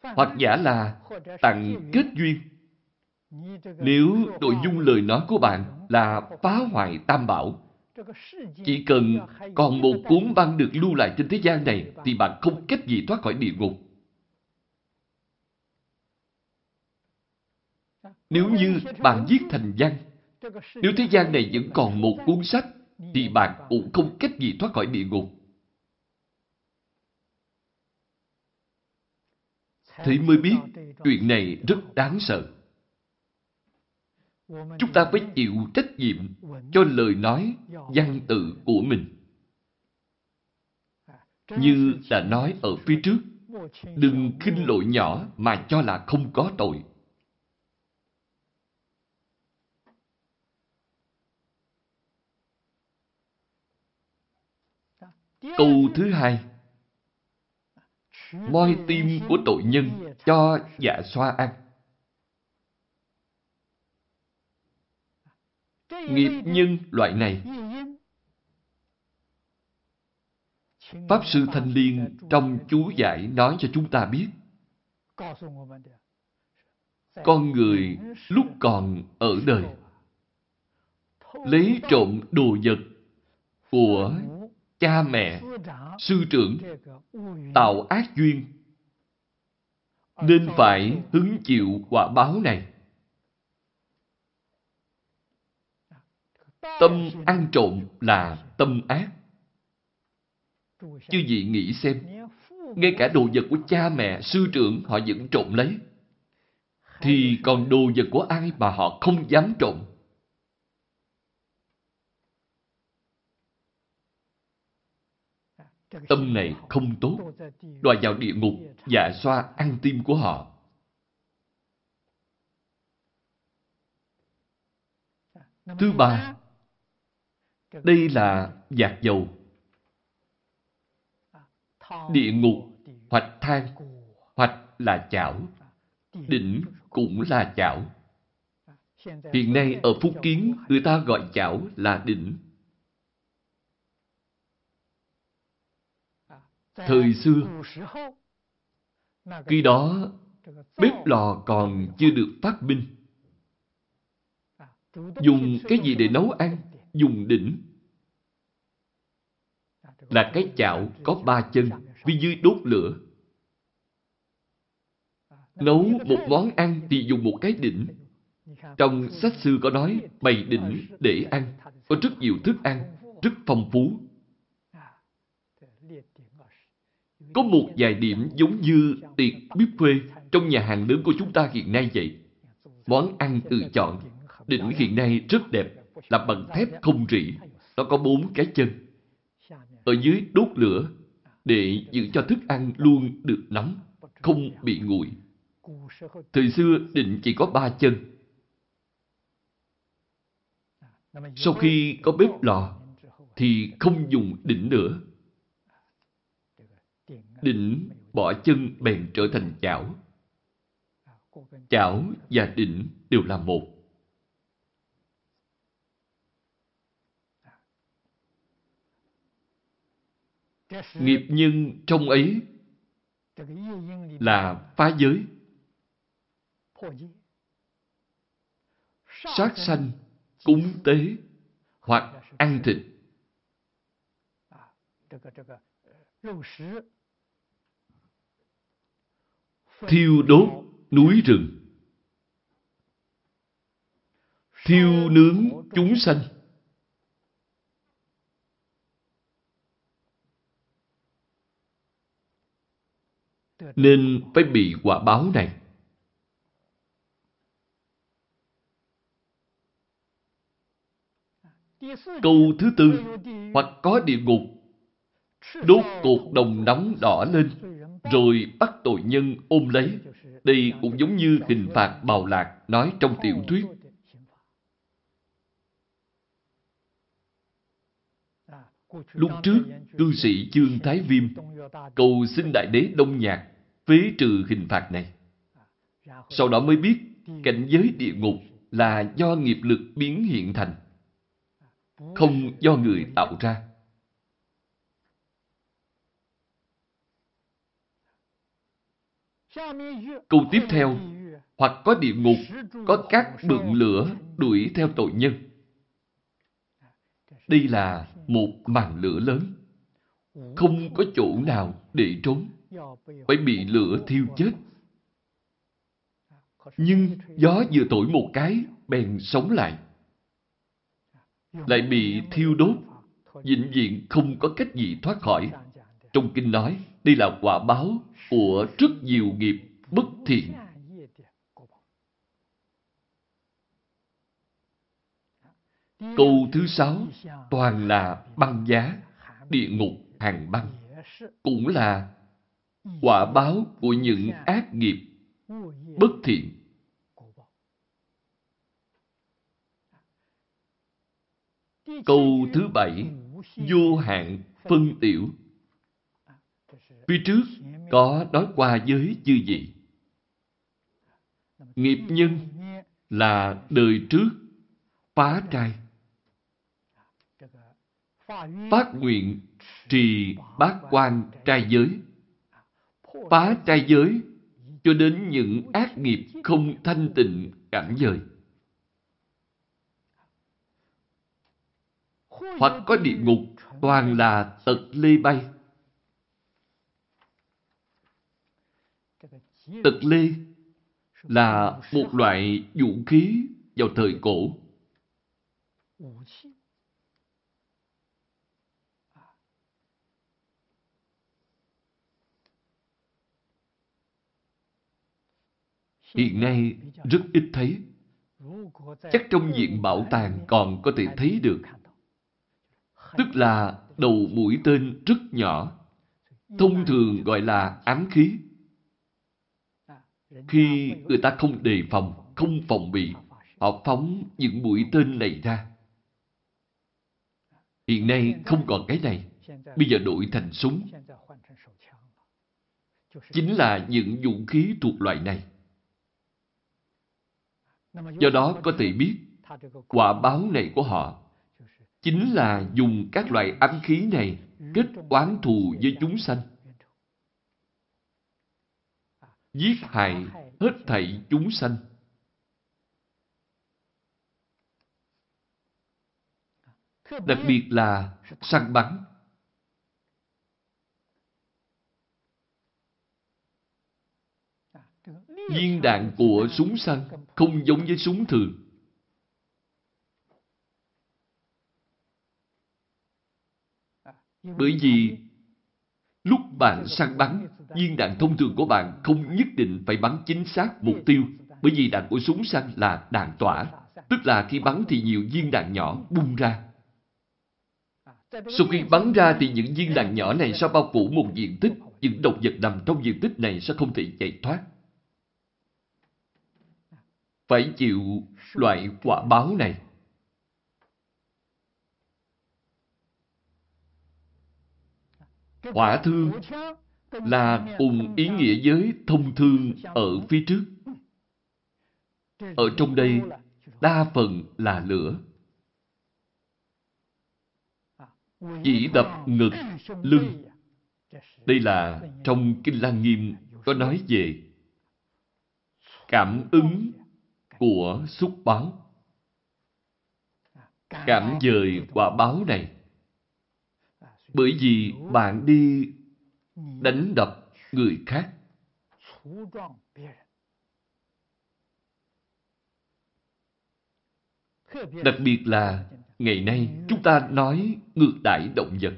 [SPEAKER 1] Hoặc giả là tặng kết duyên. Nếu nội dung lời nói của bạn là phá hoại tam bảo, chỉ cần còn một cuốn băng được lưu lại trên thế gian này thì bạn không cách gì thoát khỏi địa ngục. Nếu như bạn viết thành văn, nếu thế gian này vẫn còn một cuốn sách, thì bạn cũng không cách gì thoát khỏi địa ngục. thì mới biết chuyện này rất đáng sợ. Chúng ta phải chịu trách nhiệm cho lời nói, văn tự của mình. Như đã nói ở phía trước, đừng khinh lỗi nhỏ mà cho là không có tội. Câu thứ hai. Moi tim của tội nhân cho dạ xoa ăn. Nghiệp nhân loại này. Pháp Sư Thanh Liên trong chú giải nói cho chúng ta biết. Con người lúc còn ở đời, lấy trộm đồ vật của cha mẹ, sư trưởng tạo ác duyên nên phải hứng chịu quả báo này. Tâm ăn trộm là tâm ác. Chứ gì nghĩ xem, ngay cả đồ vật của cha mẹ, sư trưởng họ vẫn trộm lấy. Thì còn đồ vật của ai mà họ không dám trộm? Tâm này không tốt, đòi vào địa ngục, dạ xoa ăn tim của họ. Thứ ba, đây là giạc dầu. Địa ngục, hoặc than, hoặc là chảo. Đỉnh cũng là chảo. Hiện nay ở Phúc Kiến, người ta gọi chảo là đỉnh. Thời xưa, khi đó bếp lò còn chưa được phát minh. Dùng cái gì để nấu ăn? Dùng đỉnh. Là cái chảo có ba chân, phía dưới đốt lửa. Nấu một món ăn thì dùng một cái đỉnh. Trong sách sư có nói bày đỉnh để ăn. Có rất nhiều thức ăn, rất phong phú. Có một vài điểm giống như tiệc buffet trong nhà hàng lớn của chúng ta hiện nay vậy. Món ăn tự chọn. Đỉnh hiện nay rất đẹp, là bằng thép không rỉ. Nó có bốn cái chân. Ở dưới đốt lửa để giữ cho thức ăn luôn được nóng, không bị nguội. Thời xưa định chỉ có ba chân. Sau khi có bếp lò, thì không dùng đỉnh nữa. Đỉnh bỏ chân bèn trở thành chảo. Chảo và đỉnh đều là một. Nghiệp nhân trong ấy là phá giới, sát sanh, cúng tế hoặc ăn thịt thiêu đốt núi rừng. Thiêu nướng chúng sanh. Nên phải bị quả báo này. Câu thứ tư, hoặc có địa ngục. Đốt cột đồng nóng đỏ lên rồi bắt tội nhân ôm lấy. Đây cũng giống như hình phạt bào lạc nói trong tiểu thuyết. Lúc trước, cư sĩ Chương Thái Viêm cầu xin Đại Đế Đông Nhạc phế trừ hình phạt này. Sau đó mới biết cảnh giới địa ngục là do nghiệp lực biến hiện thành, không do người tạo ra. Câu tiếp theo, hoặc có địa ngục, có các bượng lửa đuổi theo tội nhân. Đây là một màn lửa lớn. Không có chỗ nào để trốn. Phải bị lửa thiêu chết. Nhưng gió vừa thổi một cái, bèn sống lại. Lại bị thiêu đốt, vĩnh viễn không có cách gì thoát khỏi. Trong kinh nói, đây là quả báo của rất nhiều nghiệp bất thiện. Câu thứ sáu toàn là băng giá, địa ngục hàng băng. Cũng là quả báo của những ác nghiệp bất thiện. Câu thứ bảy vô hạn phân tiểu. Phía trước có nói qua với chư vị. Nghiệp nhân là đời trước phá trai. Phát nguyện trì bát quan trai giới. Phá trai giới cho đến những ác nghiệp không thanh tịnh cảnh dời. Hoặc có địa ngục toàn là tật lê bay. Tật lê là một loại vũ khí vào thời cổ. Hiện nay rất ít thấy. Chắc trong diện bảo tàng còn có thể thấy được. Tức là đầu mũi tên rất nhỏ. Thông thường gọi là ám khí. Khi người ta không đề phòng, không phòng bị, họ phóng những mũi tên này ra. Hiện nay không còn cái này. Bây giờ đổi thành súng. Chính là những vũ khí thuộc loại này. Do đó có thể biết quả báo này của họ chính là dùng các loại ám khí này kết oán thù với chúng sanh. Giết hại hết thảy chúng sanh. Đặc biệt là săn bắn. Viên đạn của súng săn không giống với súng thường. Bởi vì lúc bạn săn bắn, viên đạn thông thường của bạn không nhất định phải bắn chính xác mục tiêu. Bởi vì đạn của súng săn là đạn tỏa. Tức là khi bắn thì nhiều viên đạn nhỏ bung ra. Sau khi bắn ra thì những viên đạn nhỏ này sẽ bao phủ một diện tích. Những độc vật nằm trong diện tích này sẽ không thể chạy thoát. Phải chịu loại quả báo này. Hỏa thương là cùng ý nghĩa với thông thương ở phía trước. Ở trong đây, đa phần là lửa. Chỉ đập ngực, lưng. Đây là trong Kinh Lăng Nghiêm có nói về cảm ứng của xúc báo. Cảm dời quả báo này bởi vì bạn đi đánh đập người khác. Đặc biệt là ngày nay chúng ta nói ngược đãi động vật.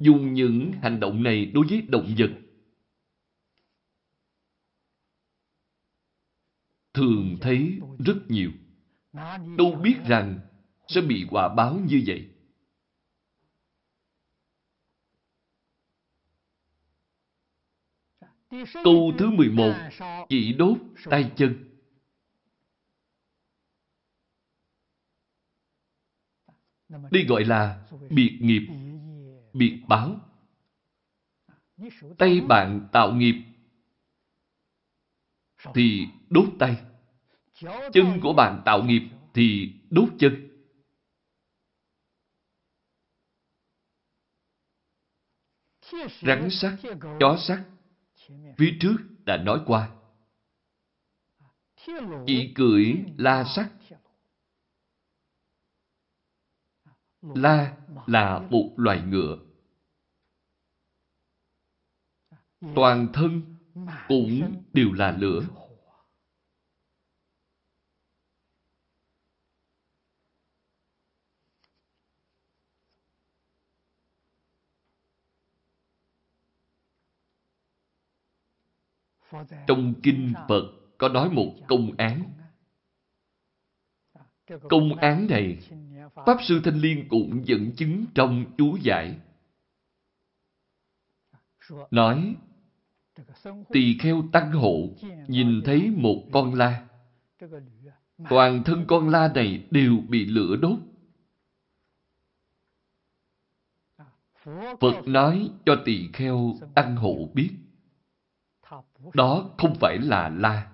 [SPEAKER 1] Dùng những hành động này đối với động vật thường thấy rất nhiều. Đâu biết rằng sẽ bị quả báo như vậy. Câu thứ 11 chỉ đốt tay chân. Đây gọi là biệt nghiệp, biệt báo. Tay bạn tạo nghiệp thì đốt tay. Chân của bạn tạo nghiệp thì đốt chân. Rắn sắt, chó sắt Phía trước đã nói qua. Chỉ cưỡi la sắt. La là một loài ngựa. Toàn thân cũng đều là lửa. Trong Kinh Phật có nói một công án. Công án này, Pháp Sư Thanh Liên cũng dẫn chứng trong chú giải. Nói, tỳ kheo tăng hộ nhìn thấy một con la. Toàn thân con la này đều bị lửa đốt. Phật nói cho tỳ kheo tăng hộ biết, đó không phải là la.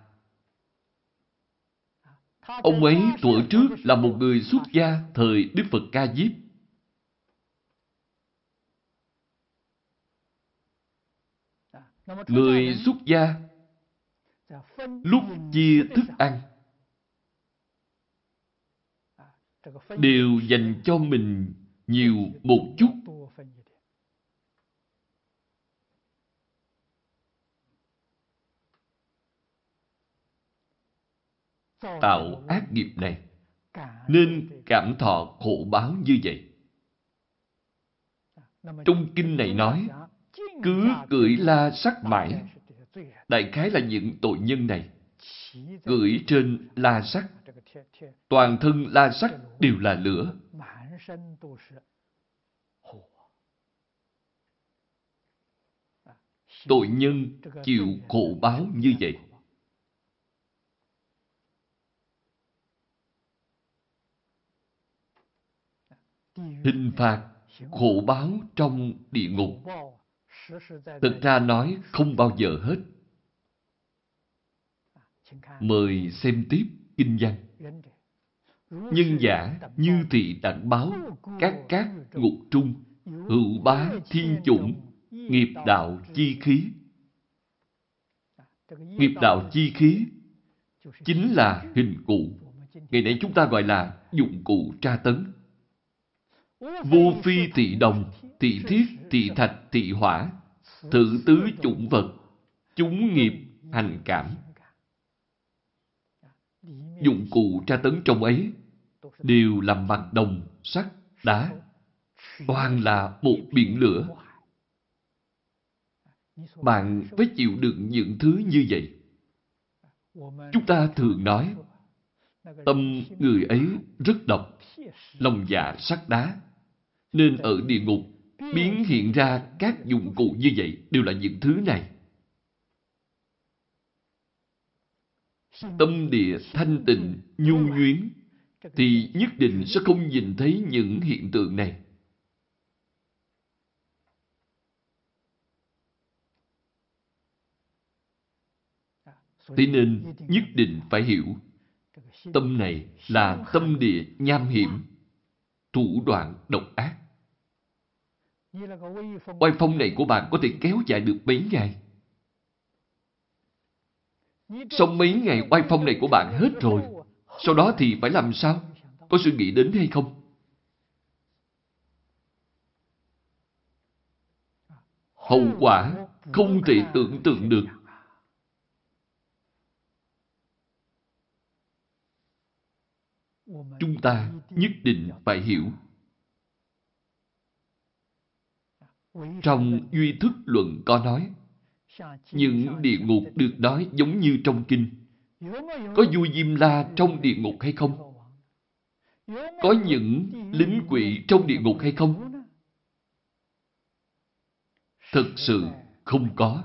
[SPEAKER 1] Ông ấy tuổi trước là một người xuất gia thời Đức Phật Ca Diếp. Người xuất gia lúc chia thức ăn đều dành cho mình nhiều một chút tạo ác nghiệp này, nên cảm thọ khổ báo như vậy. Trong kinh này nói, cứ cưỡi la sắc mãi đại khái là những tội nhân này. Cưỡi trên la sắc. Toàn thân la sắc đều là lửa. Tội nhân chịu khổ báo như vậy. Hình phạt khổ báo trong địa ngục. Thực ra nói không bao giờ hết. Mời xem tiếp kinh văn. Nhân giả như thị đặng báo, các các ngục trung, hữu bá thiên chủng, nghiệp đạo chi khí. Nghiệp đạo chi khí chính là hình cụ. Ngày nay chúng ta gọi là dụng cụ tra tấn vô phi thị đồng, thị thiết, thị thạch, thị hỏa, thử tứ chủng vật, chúng nghiệp, hành cảm. Dụng cụ tra tấn trong ấy đều làm bằng đồng, sắt, đá. Toàn là một biển lửa. Bạn phải chịu đựng những thứ như vậy. Chúng ta thường nói, tâm người ấy rất độc, lòng dạ sắt đá nên ở địa ngục, biến hiện ra các dụng cụ như vậy đều là những thứ này. Tâm địa thanh tịnh, nhu nhuyến, thì nhất định sẽ không nhìn thấy những hiện tượng này. Thế nên nhất định phải hiểu tâm này là tâm địa nham hiểm, thủ đoạn độc ác. Oai phong này của bạn có thể kéo dài được mấy ngày. Sau mấy ngày oai phong này của bạn hết rồi, sau đó thì phải làm sao? Có suy nghĩ đến hay không? Hậu quả không thể tưởng tượng được. Chúng ta nhất định phải hiểu Trong Duy Thức Luận có nói, những địa ngục được nói giống như trong kinh. Có vua Diêm La trong địa ngục hay không? Có những lính quỷ trong địa ngục hay không? Thật sự không có.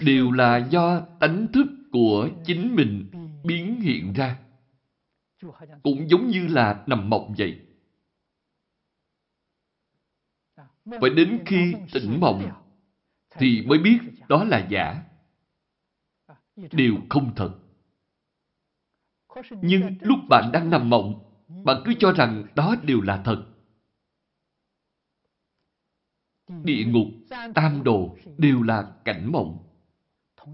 [SPEAKER 1] Đều là do tánh thức của chính mình biến hiện ra. Cũng giống như là nằm mộng vậy. Phải đến khi tỉnh mộng thì mới biết đó là giả. Điều không thật. Nhưng lúc bạn đang nằm mộng, bạn cứ cho rằng đó đều là thật. Địa ngục, tam đồ đều là cảnh mộng.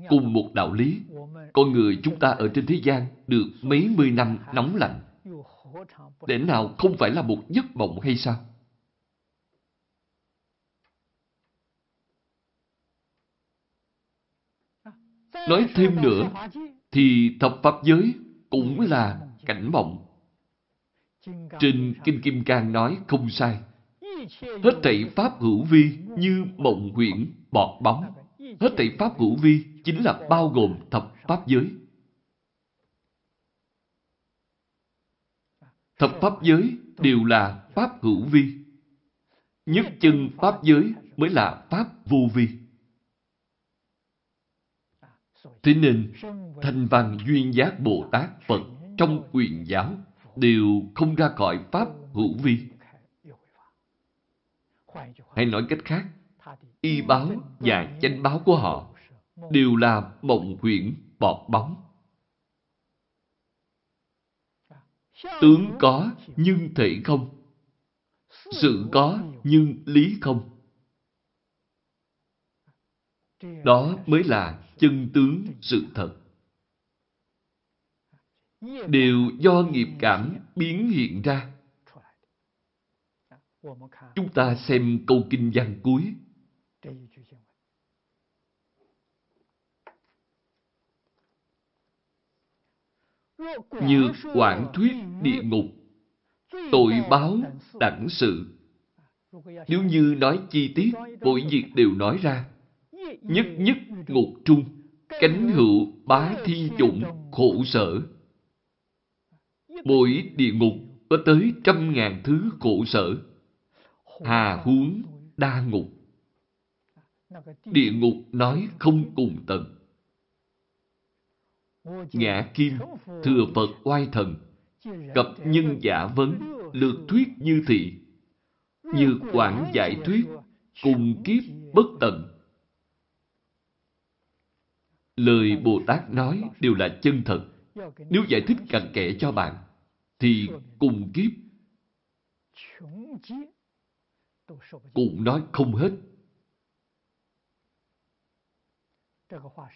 [SPEAKER 1] Cùng một đạo lý, con người chúng ta ở trên thế gian được mấy mươi năm nóng lạnh. Để nào không phải là một giấc mộng hay sao? Nói thêm nữa, thì thập pháp giới cũng là cảnh mộng. Trên Kinh Kim Cang nói không sai. Hết thảy pháp hữu vi như mộng huyễn, bọt bóng. Hết thảy pháp hữu vi chính là bao gồm thập pháp giới. Thập pháp giới đều là pháp hữu vi. Nhất chân pháp giới mới là pháp vô vi. Thế nên, thanh văn duyên giác Bồ Tát Phật trong quyền giáo đều không ra khỏi pháp hữu vi. Hay nói cách khác, y báo và chánh báo của họ đều là mộng huyễn bọt bóng. Tướng có nhưng thể không. Sự có nhưng lý không. Đó mới là chân tướng sự thật. Đều do nghiệp cảm biến hiện ra. Chúng ta xem câu kinh văn cuối. Như quản thuyết địa ngục, tội báo đẳng sự. Nếu như nói chi tiết, mỗi việc đều nói ra. Nhất nhất ngục trung, cánh hữu bá thiên chủng khổ sở. Mỗi địa ngục có tới trăm ngàn thứ khổ sở. Hà huống đa ngục. Địa ngục nói không cùng tận. Ngã Kim, Thừa Phật oai thần, cập nhân giả vấn, lược thuyết như thị, như quảng giải thuyết, cùng kiếp bất tận. Lời Bồ Tát nói đều là chân thật. Nếu giải thích cặn kẽ cho bạn, thì cùng kiếp cũng nói không hết.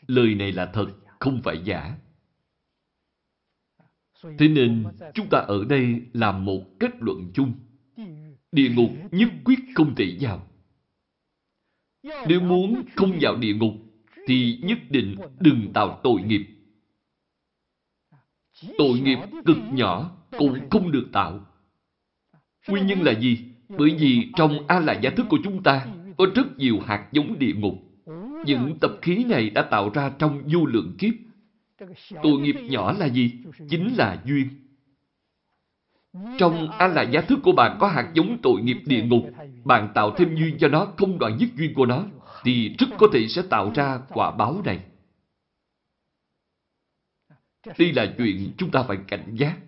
[SPEAKER 1] Lời này là thật, không phải giả. Thế nên, chúng ta ở đây làm một kết luận chung. Địa ngục nhất quyết không thể vào. Nếu muốn không vào địa ngục, thì nhất định đừng tạo tội nghiệp. Tội nghiệp cực nhỏ cũng không được tạo. Nguyên nhân là gì? Bởi vì trong A-la giả thức của chúng ta có rất nhiều hạt giống địa ngục. Những tập khí này đã tạo ra trong vô lượng kiếp. Tội nghiệp nhỏ là gì? Chính là duyên. Trong A-la gia thức của bạn có hạt giống tội nghiệp địa ngục. Bạn tạo thêm duyên cho nó không đoạn dứt duyên của nó, thì rất có thể sẽ tạo ra quả báo này. Đây là chuyện chúng ta phải cảnh giác.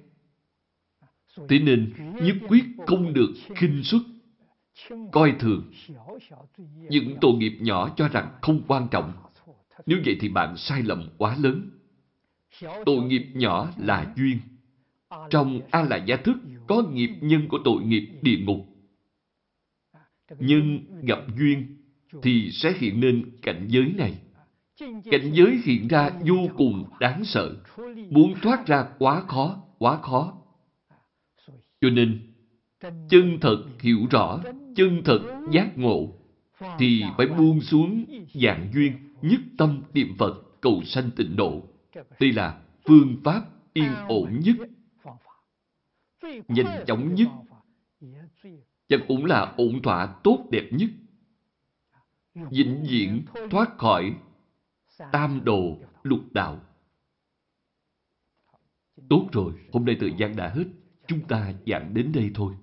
[SPEAKER 1] Thế nên nhất quyết không được khinh suất, coi thường. Những tội nghiệp nhỏ cho rằng không quan trọng. Nếu vậy thì bạn sai lầm quá lớn. Tội nghiệp nhỏ là duyên. Trong A-la gia thức có nghiệp nhân của tội nghiệp địa ngục. Nhưng gặp duyên thì sẽ hiện lên cảnh giới này. Cảnh giới hiện ra vô cùng đáng sợ. Muốn thoát ra quá khó, quá khó. Cho nên, chân thật hiểu rõ, chân thật giác ngộ, thì phải buông xuống dạng duyên, nhất tâm niệm Phật, cầu sanh tịnh độ. Đây là phương pháp yên ổn nhất, nhanh chóng nhất, và cũng là ổn thỏa tốt đẹp nhất. Vĩnh viễn thoát khỏi tam đồ lục đạo. Tốt rồi, hôm nay thời gian đã hết. Chúng ta giảng đến đây thôi.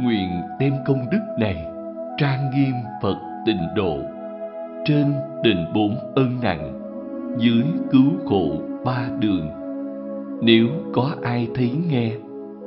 [SPEAKER 1] Nguyện đem công đức này trang nghiêm Phật tịnh độ trên đền bốn ân nặng dưới cứu khổ ba đường nếu có ai thấy nghe